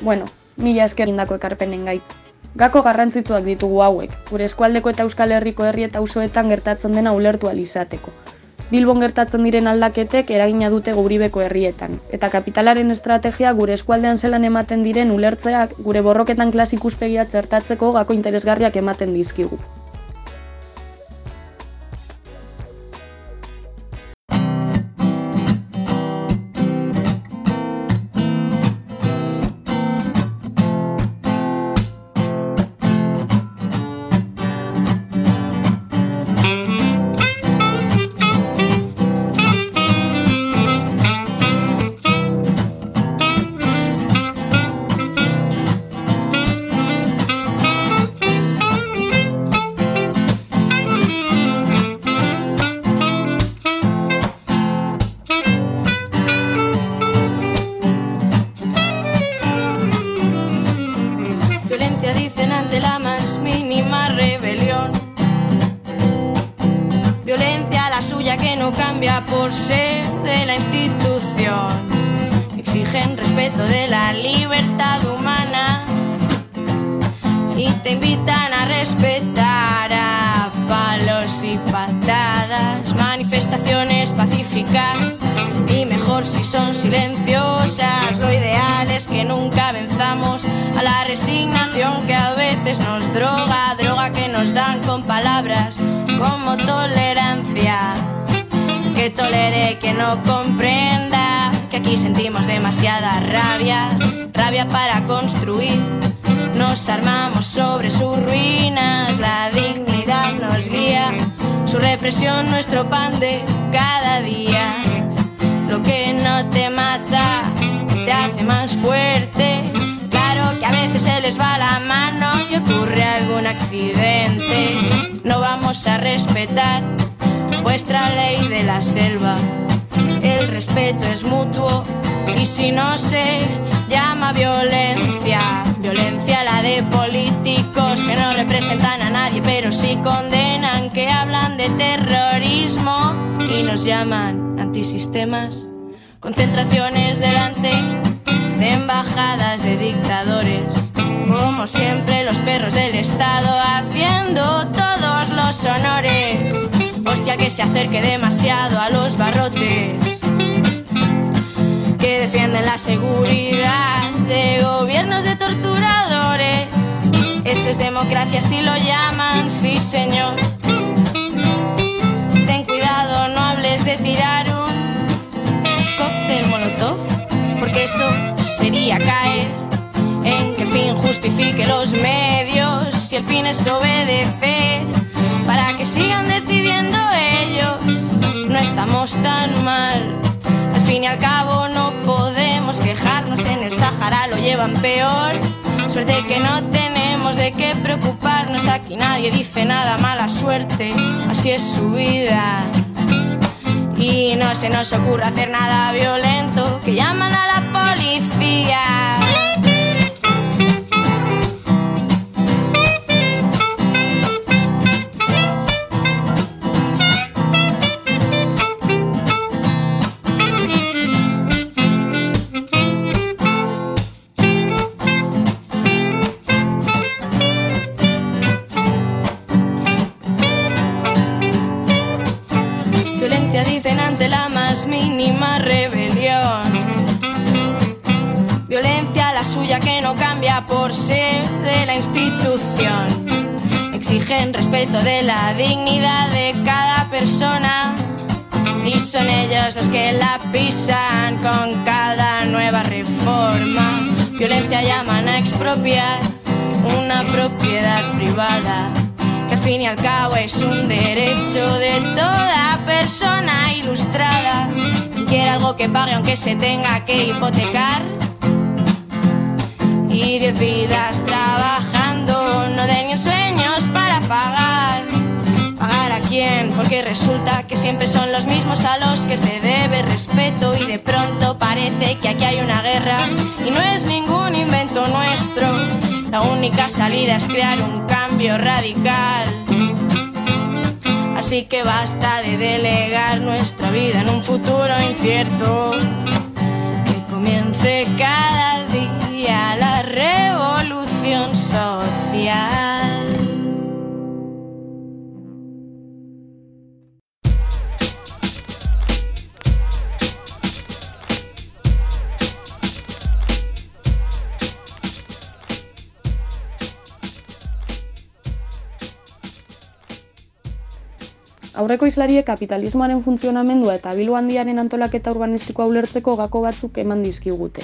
Bueno, mila esker indako ekarpenen gait. Gako garrantzituak ditugu hauek, gure eskualdeko eta euskal herriko herri eta auzoetan gertatzen dena ulertu alizateko. Bilbon gertatzen diren aldaketek eragina dute guribeko herrietan, eta kapitalaren estrategia gure eskualdean zelan ematen diren ulertzeak gure borroketan klasikuspegia txertatzeko gako interesgarriak ematen dizkigu. Comprenda que aquí sentimos demasiada rabia, rabia para construir nos armamos sobre sus ruinas, la dignidad nos guía, su represión nuestro pan de cada día. Lo que no te mata te hace más fuerte. Claro que a veces se les va la mano y ocurre algún accidente. No vamos a respetar vuestra ley de la selva. El respeto es mutuo y si no se llama violencia, violencia la de políticos que no representan a nadie, pero sí condenan, que hablan de terrorismo y nos llaman antisistemas, concentraciones delante de embajadas de dictadores. Como siempre los perros del Estado haciendo todos los honores. Hostia que se acerque demasiado a los barrotes que defienden la seguridad de gobiernos de torturadores. Esto es democracia si lo llaman, sí señor. Ten cuidado, no hables de tirar un cóctel molotov, porque eso sería caer en que el fin justifique los medios y el fin es obedecer para que sigan decidiendo ellos. No estamos tan mal fin y al cabo no podemos quejarnos, en el Sahara lo llevan peor. Suerte que no tenemos de qué preocuparnos, aquí nadie dice nada, mala suerte, así es su vida. Y no se nos ocurre hacer nada violento, que llaman a la policía. Mínima rebelión. Violencia la suya que no cambia por ser de la institución. Exigen respeto de la dignidad de cada persona. Y son ellos los que la pisan con cada nueva reforma. Violencia llaman a expropiar una propiedad privada fin y al cabo es un derecho de toda persona ilustrada que quiere algo que pague aunque se tenga que hipotecar. Y diez vidas trabajando no den sueños para pagar. ¿Pagar a quién? Porque resulta que siempre son los mismos a los que se debe respeto y de pronto parece que aquí hay una guerra y no es ningún invento nuestro. La única salida es crear un cambio radical. Así que basta de delegar nuestra vida en un futuro incierto. Que comience cada día la revolución social. Aurreko islarie kapitalismoaren funtzionamendua eta bilu handiaren antolaketa urbanistikoa ulertzeko gako batzuk eman dizkigute.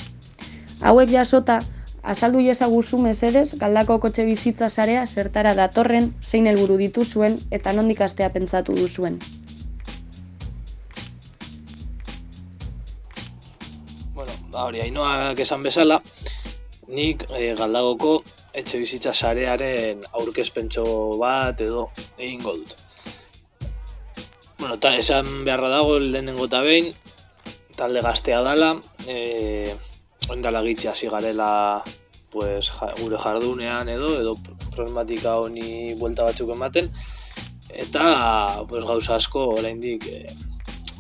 Hauek jasota, azaldu iezaguzu mesedez, galdako kotxe bizitza sarea zertara datorren, zein helburu ditu zuen eta nondik astea pentsatu duzuen. Bueno, ba hori, hainoak esan bezala, nik e, galdagoko etxe bizitza sarearen aurkezpentso bat edo egingo dut. Bueno, ta, esan beharra dago lehenengo eta behin, talde gaztea dala, e, oindala gitzi hasi garela pues, gure jardunean edo, edo problematika honi buelta batzuk ematen, eta pues, gauza asko oraindik e,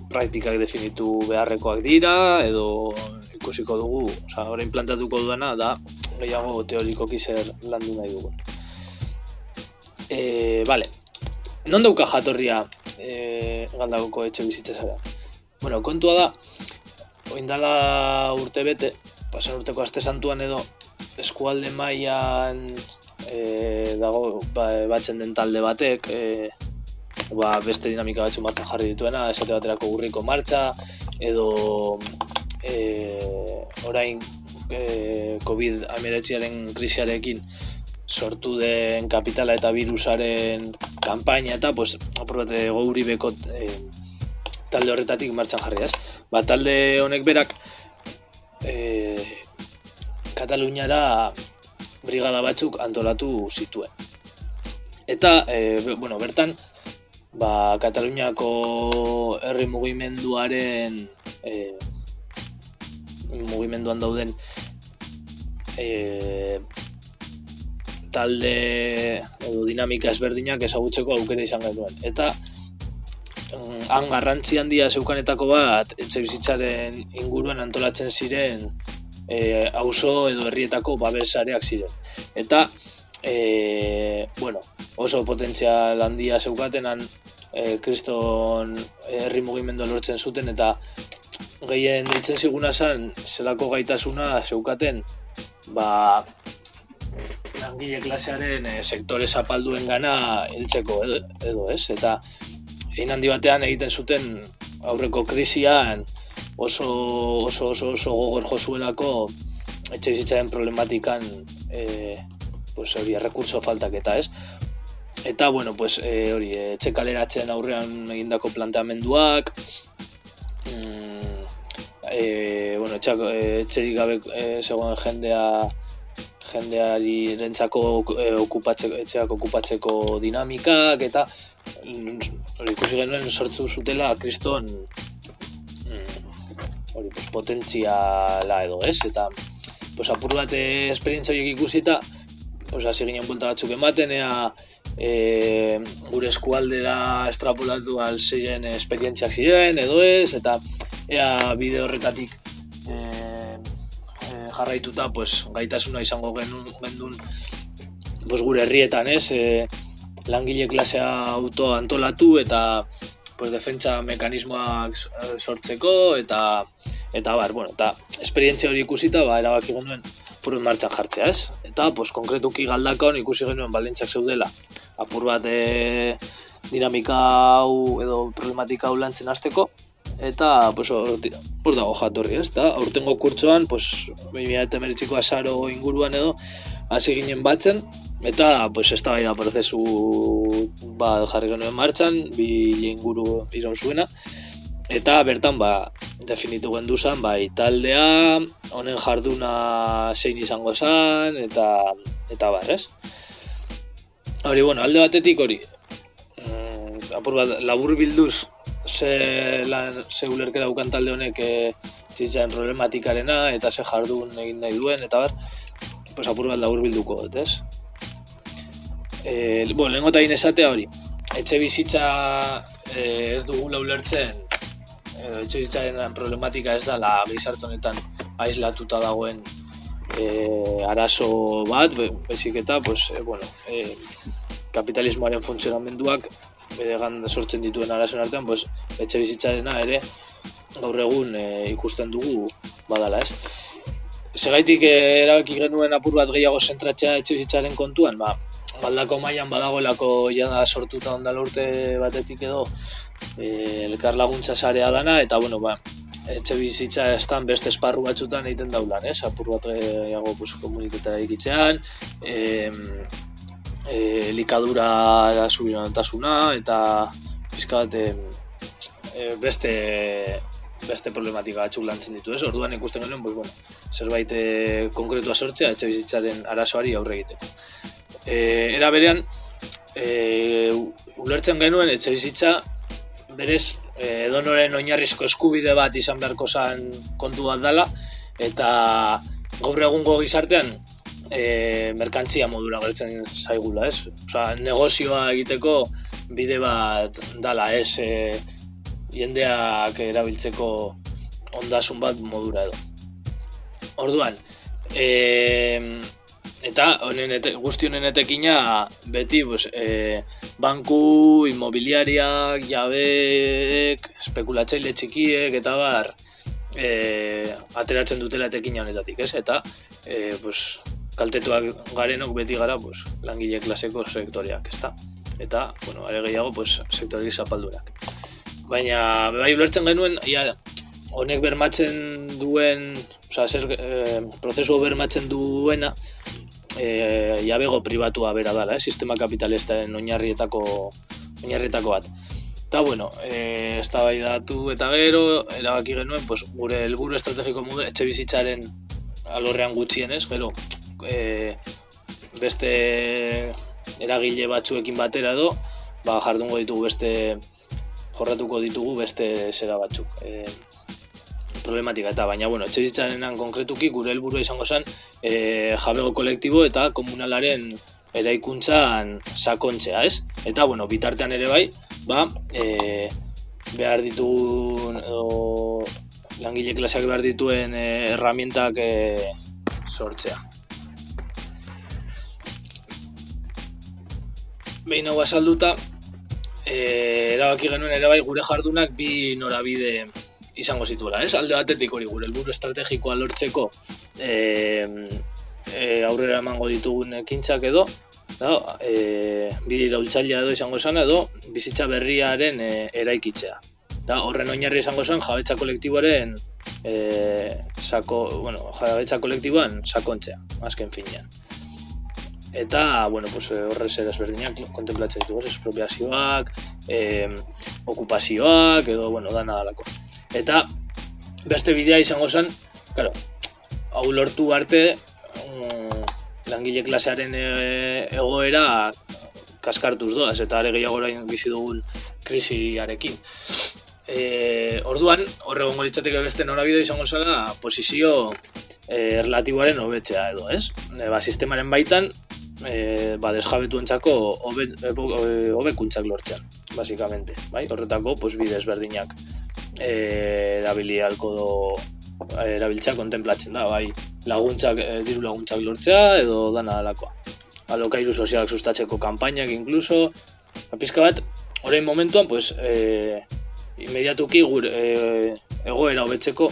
praktikak definitu beharrekoak dira edo ikusiko dugu, oza, orain plantatuko duena da gehiago teorikoki zer landu nahi dugu. E, vale, non dauka jatorria e, galdagoko etxe bizitza zara? Bueno, kontua da, oindala urte bete, pasan urteko aste santuan edo, eskualde mailan e, dago ba, batzen den talde batek, e, ba, beste dinamika batzu martxan jarri dituena, esate baterako urriko martxa, edo e, orain e, COVID-19 krisiarekin sortu den kapitala eta virusaren kanpaina eta pues, apurbate gouri beko e, talde horretatik martxan jarri ez. Ba, talde honek berak e, Kataluniara brigada batzuk antolatu zituen. Eta, e, bueno, bertan, ba, Kataluniako herri mugimenduaren e, mugimenduan dauden e, talde edo dinamika ezberdinak ezagutzeko aukera izan genuen. Eta mm, han garrantzi handia zeukanetako bat etxe bizitzaren inguruan antolatzen ziren e, auzo edo herrietako babesareak ziren. Eta e, bueno, oso potentzial handia zeukatenan e, kriston herri mugimendua lortzen zuten eta gehien ditzen ziguna zen zelako gaitasuna zeukaten ba, langile klasearen e, sektore zapalduen gana hiltzeko edo, edo ez, eta egin handi batean egiten zuten aurreko krisian oso oso oso, oso gogor josuelako etxe bizitzaren problematikan e, pues, hori errekurso faltak eta ez? Eta bueno, pues, e, hori, etxe kaleratzen aurrean egindako planteamenduak mm, e, bueno, etxak, etxerik gabe e, zegoen jendea jendeari rentzako e, okupatzeko, etxeak okupatzeko dinamikak, eta hori ikusi genuen sortzu zutela kriston mm, hori pues, potentziala edo ez, eta pues, apur bat esperientzia horiek ikusita, pues, hasi ginen bulta batzuk ematen, ea e, gure eskualdera estrapolatu alzeien esperientziak ziren edo ez, eta ea bide horretatik jarraituta pues, gaitasuna izango genuen gendun pues, gure herrietan, ez? E, langile klasea auto antolatu eta pues, defentsa mekanismoak sortzeko eta eta bar, bueno, eta esperientzia hori ikusita, ba, erabaki genuen purun martxan jartzea, ez? Eta, pues, konkretuki galdakon ikusi genuen baldintzak zeudela. Apur bat e, dinamika hau edo problematika hau lantzen hasteko, eta pues hor dago jatorri, ez? Da, aurtengo kurtzoan, pues 2019ko asaro inguruan edo hasi ginen batzen eta pues eztabaida prozesu ba jarri genuen martxan, bi inguru iraun zuena eta bertan ba definitu gendu zen ba taldea, honen jarduna zein izango zen eta eta bar, ez? Hori, bueno, alde batetik hori. Mm, apur bat, labur bilduz, ze, lan, ze ulerke daukan talde honek e, txitzaren problematikarena eta ze jardun egin nahi duen eta bar pues apur bat labur bilduko ez? E, bo, lehen gota esatea hori etxe bizitza e, ez dugu ulertzen e, etxe bizitzaren problematika ez da la gizart honetan aislatuta dagoen e, arazo bat, bezik eta pues, e, bueno, e, kapitalismoaren funtzionamenduak bere sortzen dituen arazoen artean, pues, etxe bizitzarena ere gaur egun e, ikusten dugu badala, ez? Segaitik e, erabaki genuen apur bat gehiago zentratzea etxe bizitzaren kontuan, ba, baldako mailan badagoelako jada sortuta ondala urte batetik edo e, elkar laguntza sarea dana, eta bueno, ba, etxe bizitza estan beste esparru batzutan egiten daulan, ez? Apur bat gehiago pues, komunitetara ikitzean, e, likadura subirantasuna eta pizka bat e, beste beste problematika batzuk lantzen ditu, ez? Orduan ikusten genuen, pues, bueno, zerbait e, konkretua sortzea etxe bizitzaren arazoari aurre egiteko. E, era berean, e, ulertzen genuen etxe bizitza berez e, edonoren oinarrizko eskubide bat izan beharko zan kontu bat dela eta gaur egungo gizartean e, merkantzia modura gertzen zaigula, ez? Osa, negozioa egiteko bide bat dala, ez? E, jendeak erabiltzeko ondasun bat modura edo. Orduan, e, eta honen ete, guzti honen etekina beti pues, e, banku, inmobiliariak, jabeek, spekulatzaile txikiek eta bar e, ateratzen dutela etekin honetatik, ez? Eta e, pues, kaltetuak garenok beti gara pues, langile klaseko sektoreak, ezta? Eta, bueno, are gehiago, pues, sektoreak zapaldurak. Baina, bai ulertzen genuen, ia, honek bermatzen duen, oza, zer, e, prozesu bermatzen duena, e, jabego pribatua bera dala, eh? sistema kapitalistaren oinarrietako, oinarrietako bat. Eta, bueno, e, ez bai datu eta gero, erabaki genuen, pues, gure helburu estrategiko mude, etxe bizitzaren alorrean gutxienez, gero, e, beste eragile batzuekin batera edo, ba, jardungo ditugu beste, jorratuko ditugu beste zera batzuk. E, problematika eta baina bueno, etxe konkretuki gure helburua izango zen e, jabego kolektibo eta komunalaren eraikuntzan sakontzea, ez? Eta bueno, bitartean ere bai, ba, e, behar ditu o, langile klaseak behar dituen e, herramientak e, sortzea. Behin hau asalduta, e, erabaki genuen ere bai gure jardunak bi norabide izango zituela, ez? Alde batetik hori gure helburu estrategikoa lortzeko e, e, aurrera emango ditugun ekintzak edo, da, e, bide iraultzailea edo izango zen edo bizitza berriaren e, eraikitzea. Da, horren oinarri izango zen jabetza kolektiboaren e, sako, bueno, jabetza kolektiboan sakontzea, azken finean. Eta, bueno, pues, horrez ere ezberdinak kontemplatzen ditugu, espropiazioak, e, okupazioak, edo, bueno, da nadalako. Eta beste bidea izango zen, claro, hau lortu arte um, langile klasearen e, egoera kaskartuz doaz, eta are gehiago orain bizi dugun krisiarekin. E, orduan, horre gongo litzateke beste norabide izango zela posizio e, relatiboaren hobetzea edo, ez? E, ba, sistemaren baitan, e, ba, desjabetu entzako hobekuntzak lortzean, basikamente, bai? Horretako, pues, bide ezberdinak e, erabili halko do eh, erabiltzea kontemplatzen da, bai laguntzak, e, diru laguntzak lortzea edo dana alakoa. Alokairu sozialak sustatzeko kanpainak inkluso, apizka bat, orain momentuan, pues, e, inmediatuki gure e, egoera hobetzeko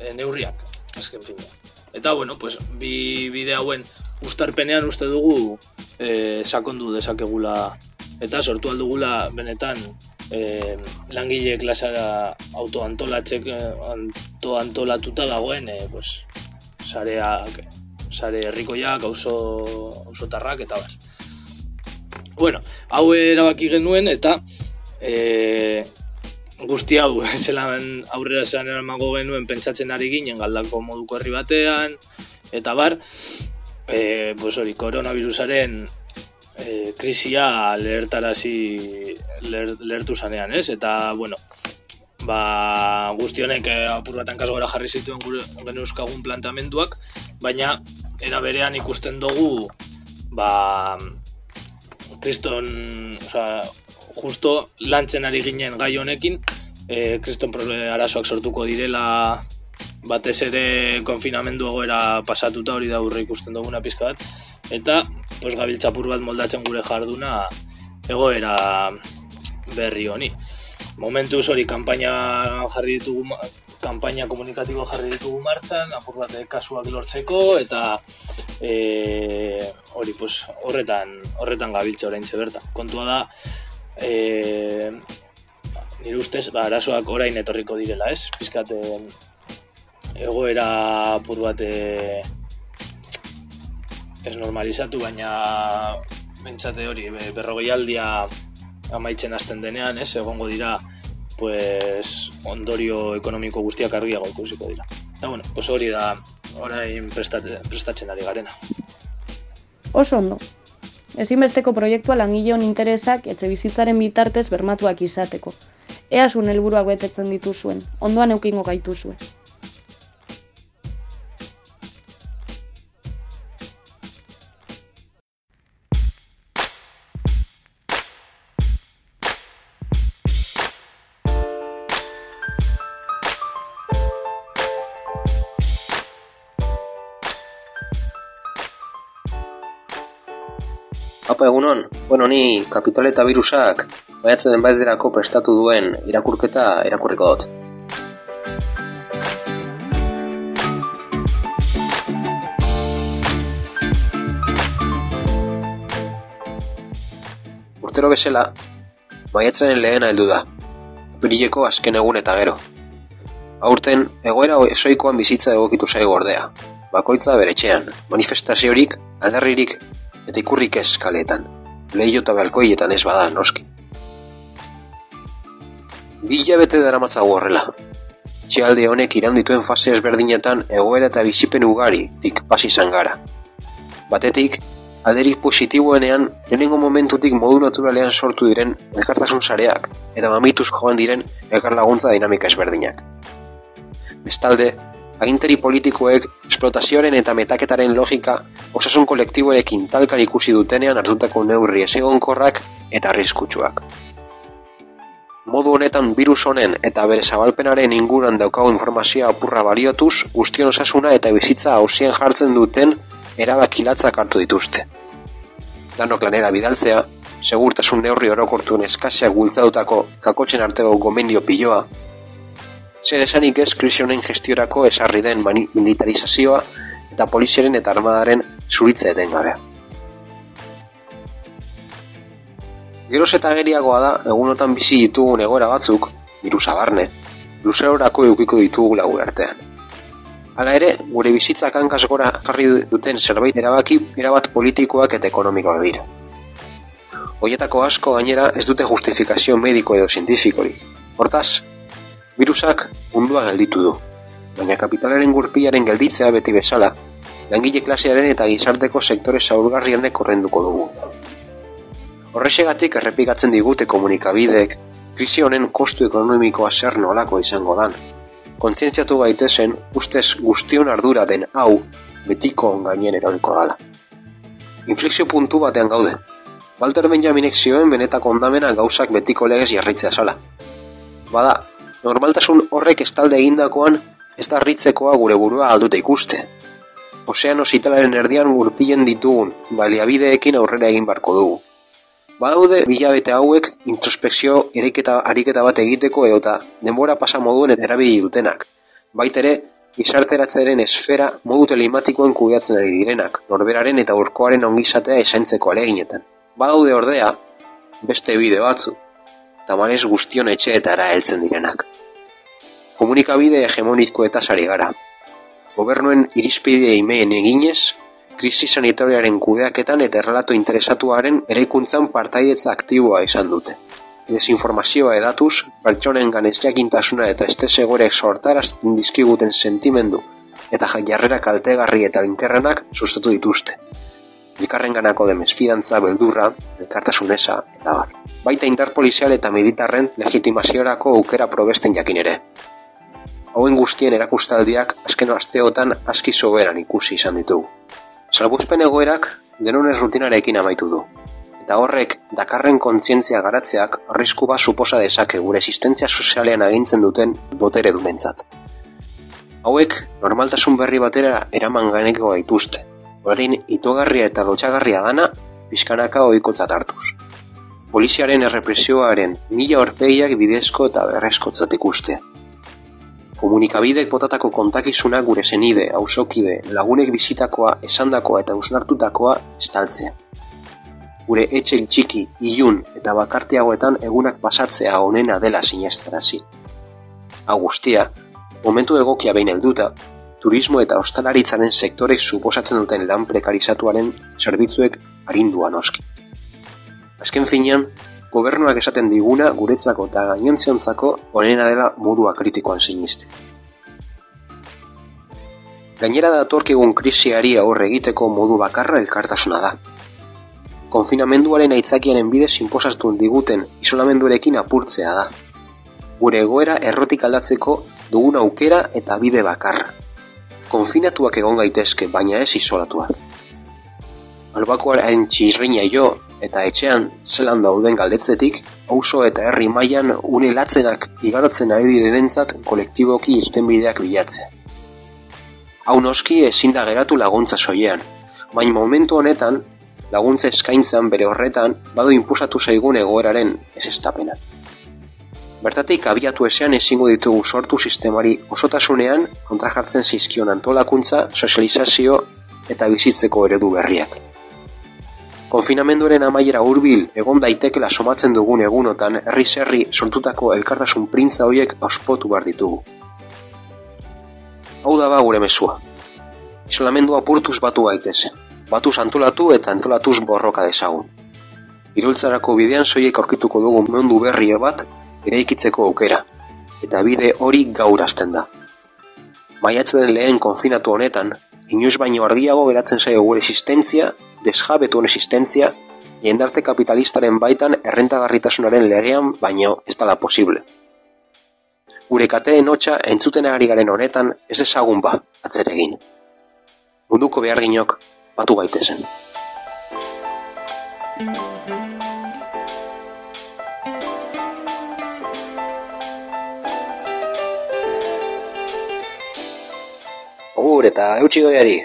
e, neurriak, azken fina. Eta, bueno, pues, bi bide hauen ustarpenean uste dugu e, sakondu dezakegula eta sortu aldugula benetan e, langile klasara autoantolatzek autoantolatuta dagoen e, pues, sareak sare herrikoiak, auzo auzotarrak eta bar. Bueno, hau erabaki genuen eta e, guzti hau zelan aurrera zelan eramango genuen pentsatzen ari ginen galdako moduko herri batean eta bar e, pues hori, koronavirusaren e, krisia lehertarazi lehertu zanean, ez? Eta, bueno, ba, guztionek e, apur batan kasgora jarri zituen gure geneuskagun plantamenduak, baina era berean ikusten dugu ba, kriston, justo lantzen ari ginen gai honekin, e, kriston arazoak sortuko direla batez ere konfinamendu egoera pasatuta hori da urre ikusten duguna pizka bat, eta pues, gabiltzapur bat moldatzen gure jarduna egoera berri honi. Momentu hori kanpaina jarri ditugu kanpaina komunikatibo jarri ditugu martxan, apur bat kasuak lortzeko eta e, hori pues, horretan horretan gabiltza orain bertan. Kontua da e, nire ustez, ba, arazoak orain etorriko direla, ez? Pizkat egoera apur bat e, ez normalizatu, baina bentsate hori, berrogei aldia amaitzen hasten denean, ez, egongo dira, pues, ondorio ekonomiko guztiak argiago ikusiko dira. Eta, bueno, pues hori da, orain prestatzen ari garena. Oso ondo. Ezinbesteko proiektua langileon interesak etxe bizitzaren bitartez bermatuak izateko. Easun helburuak betetzen dituzuen, ondoan eukingo gaitu egunon, bueno ni kapital eta virusak baiatzen den baiterako prestatu duen irakurketa irakurriko dut. Urtero bezala, maiatzenen lehena heldu da, birileko azken egun eta gero. Aurten, egoera esoikoan bizitza egokitu zaigu ordea, bakoitza bere etxean, manifestaziorik, aldarririk eta ikurrik ez kaletan, lehio eta balkoietan ez bada, noski. Bila bete dara matzago horrela. Txialde honek iran dituen fase ezberdinetan egoera eta bizipen ugari tik pasi gara. Batetik, alderik positiboenean, lehenengo momentutik modu naturalean sortu diren elkartasun sareak eta mamituz joan diren elkar laguntza dinamika ezberdinak. Bestalde, aginteri politikoek esplotazioaren eta metaketaren logika osasun kolektiboekin talkan ikusi dutenean hartutako neurri esegonkorrak eta arriskutsuak. Modu honetan virus honen eta bere zabalpenaren inguran daukago informazioa apurra baliotuz, guztion osasuna eta bizitza hausien jartzen duten erabakilatzak hartu dituzte. Danok lanera bidaltzea, segurtasun neurri orokortuen eskaseak gultzadutako kakotxen artego gomendio piloa, Zer esanik ez krisionen gestiorako esarri den militarizazioa eta poliziaren eta armadaren zuritze eten gabea. Geroz eta geriagoa da, egunotan bizi ditugun egoera batzuk, virusa barne, luzeorako eukiko ditugu lagur artean. Hala ere, gure bizitzak hankaz gora jarri duten zerbait erabaki erabat politikoak eta ekonomikoak dira. Hoietako asko gainera ez dute justifikazio mediko edo zientifikorik. Hortaz, Virusak mundua gelditu du, baina kapitalaren gurpilaren gelditzea beti bezala, langile klasearen eta gizarteko sektore zaurgarrianek korrenduko dugu. Horrexegatik errepikatzen digute komunikabidek, krisi honen kostu ekonomikoa zer nolako izango dan. Kontzientziatu gaitezen, ustez guztion ardura den hau, betiko ongainen eroriko dala. Inflexio puntu batean gaude. Walter Benjaminek zioen benetako ondamena gauzak betiko legez jarritzea sala. Bada, Normaltasun horrek estalde egindakoan ez da ritzekoa gure burua aldute ikuste. Ozeano zitalaren erdian gurpilen ditugun, baliabideekin aurrera egin barko dugu. Badaude bilabete hauek introspekzio eriketa ariketa bat egiteko eta denbora pasa moduen erabili dutenak. Baitere, gizarteratzearen esfera modu telematikoen kudeatzen ari direnak, norberaren eta urkoaren ongizatea esaintzeko aleginetan. Badaude ordea, beste bide batzu, tamalez guztion etxeetara heltzen direnak. Komunikabide hegemoniko eta sari gara. Gobernuen irizpide imeen eginez, krisi sanitoriaren kudeaketan eta errelato interesatuaren eraikuntzan partaidetza aktiboa izan dute. Desinformazioa edatuz, pertsonen ganezjakintasuna eta estesegorek sortarazten dizkiguten sentimendu eta jarrera kaltegarri eta linkerrenak sustatu dituzte elkarren ganako demesfidantza beldurra, elkartasunesa, eta bar. Baita interpolizial eta militarren legitimaziorako aukera probesten jakin ere. Hauen guztien erakustaldiak azkeno asteotan aski soberan ikusi izan ditugu. Salbuzpen egoerak denonez rutinarekin amaitu du. Eta horrek, dakarren kontzientzia garatzeak arrisku bat suposa dezake gure existentzia sozialean agintzen duten botere dumentzat. Hauek, normaltasun berri batera eraman gaineko gaituzte, orain itogarria eta lotxagarria dana pizkanaka ohikotzat hartuz. Poliziaren errepresioaren mila horpeiak bidezko eta berrezkotzat ikuste. Komunikabidek botatako kontakizuna gure zenide, hausokide, lagunek bizitakoa, esandakoa eta usnartutakoa estaltzea. Gure etxe txiki, ilun eta bakartiagoetan egunak pasatzea honena dela sinestarazi. Agustia, momentu egokia behin helduta, turismo eta ostalaritzaren sektorek suposatzen duten lan prekarizatuaren zerbitzuek arindua noski. Azken finean, gobernuak esaten diguna guretzako eta gainontziontzako onena dela modua kritikoan siniste. Gainera datorkigun krisiari aurre egiteko modu bakarra elkartasuna da. Konfinamenduaren aitzakiaren bidez inposatun diguten isolamenduarekin apurtzea da. Gure egoera errotik aldatzeko dugun aukera eta bide bakarra konfinatuak egon gaitezke, baina ez isolatuak. Albakoaren txirrina jo eta etxean zelan dauden galdetzetik, auzo eta herri mailan une latzenak igarotzen ari direnentzat kolektiboki irtenbideak bilatzea. Hau noski ezin da geratu laguntza soilean, baina momentu honetan laguntza eskaintzan bere horretan badu inpusatu zaigun egoeraren ez estapena. Bertatik abiatu ezean ezingo ditugu sortu sistemari osotasunean kontrajartzen zizkion antolakuntza, sozializazio eta bizitzeko eredu berriak. Konfinamenduaren amaiera hurbil egon daitekela somatzen dugun egunotan herri zerri sortutako elkartasun printza horiek ospotu behar ditugu. Hau da ba gure mesua. Isolamendua purtuz batu gaitezen. Batuz antolatu eta antolatuz borroka dezagun. Irultzarako bidean soiek aurkituko dugu mundu berri bat eraikitzeko aukera, eta bide hori gaur hasten da. Maiatzen lehen konfinatu honetan, inoiz baino argiago geratzen zaio gure existentzia, desjabetu existentzia, jendarte kapitalistaren baitan errentagarritasunaren legean baino ez dala posible. Gure kateen hotxa entzuten ari garen honetan ez ezagun ba, atzeregin. Munduko beharginok batu gaitezen. Ogur eta eutxi goiari.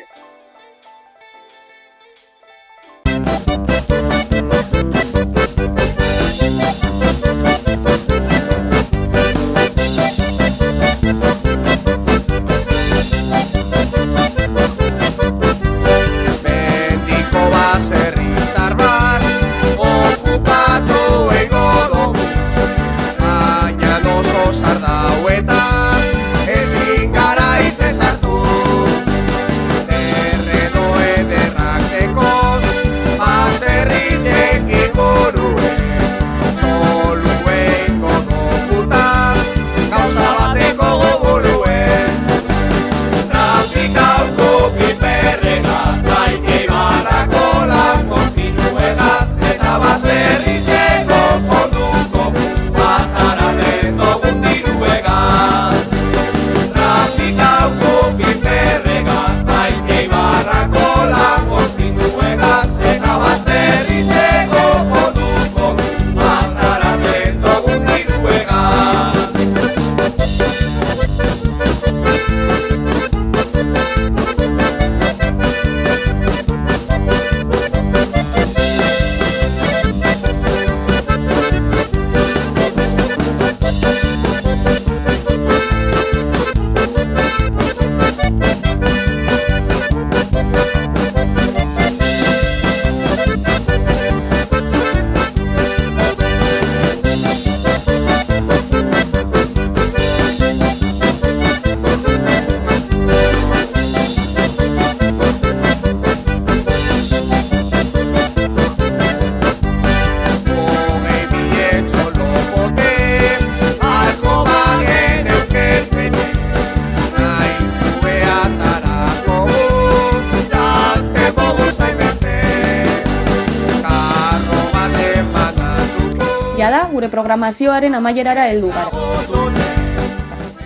Gure programazioaren amaierara heldu gara.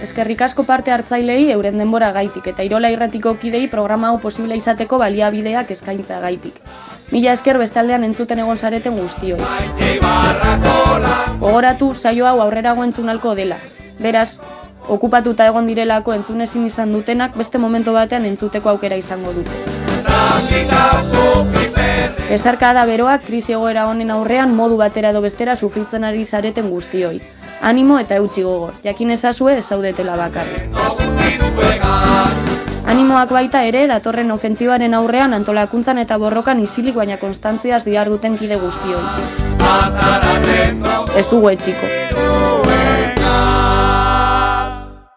Eskerrik asko parte hartzailei euren denbora gaitik eta Irola Irratiko kidei programa hau posible izateko baliabideak eskaintza gaitik. Mila esker bestaldean entzuten egon zareten guztioi. Gogoratu saio hau aurrerago entzunalko dela. Beraz, okupatuta egon direlako entzun ezin izan dutenak beste momento batean entzuteko aukera izango dute. Ezarkada beroak krisi egoera honen aurrean modu batera edo bestera sufritzen ari zareten guztioi. Animo eta eutxi gogor, jakin ezazue ez zaudetela bakarrik. Animoak baita ere datorren ofentsibaren aurrean antolakuntzan eta borrokan isilik baina konstantziaz diharduten kide guztioi. Ez dugu etxiko.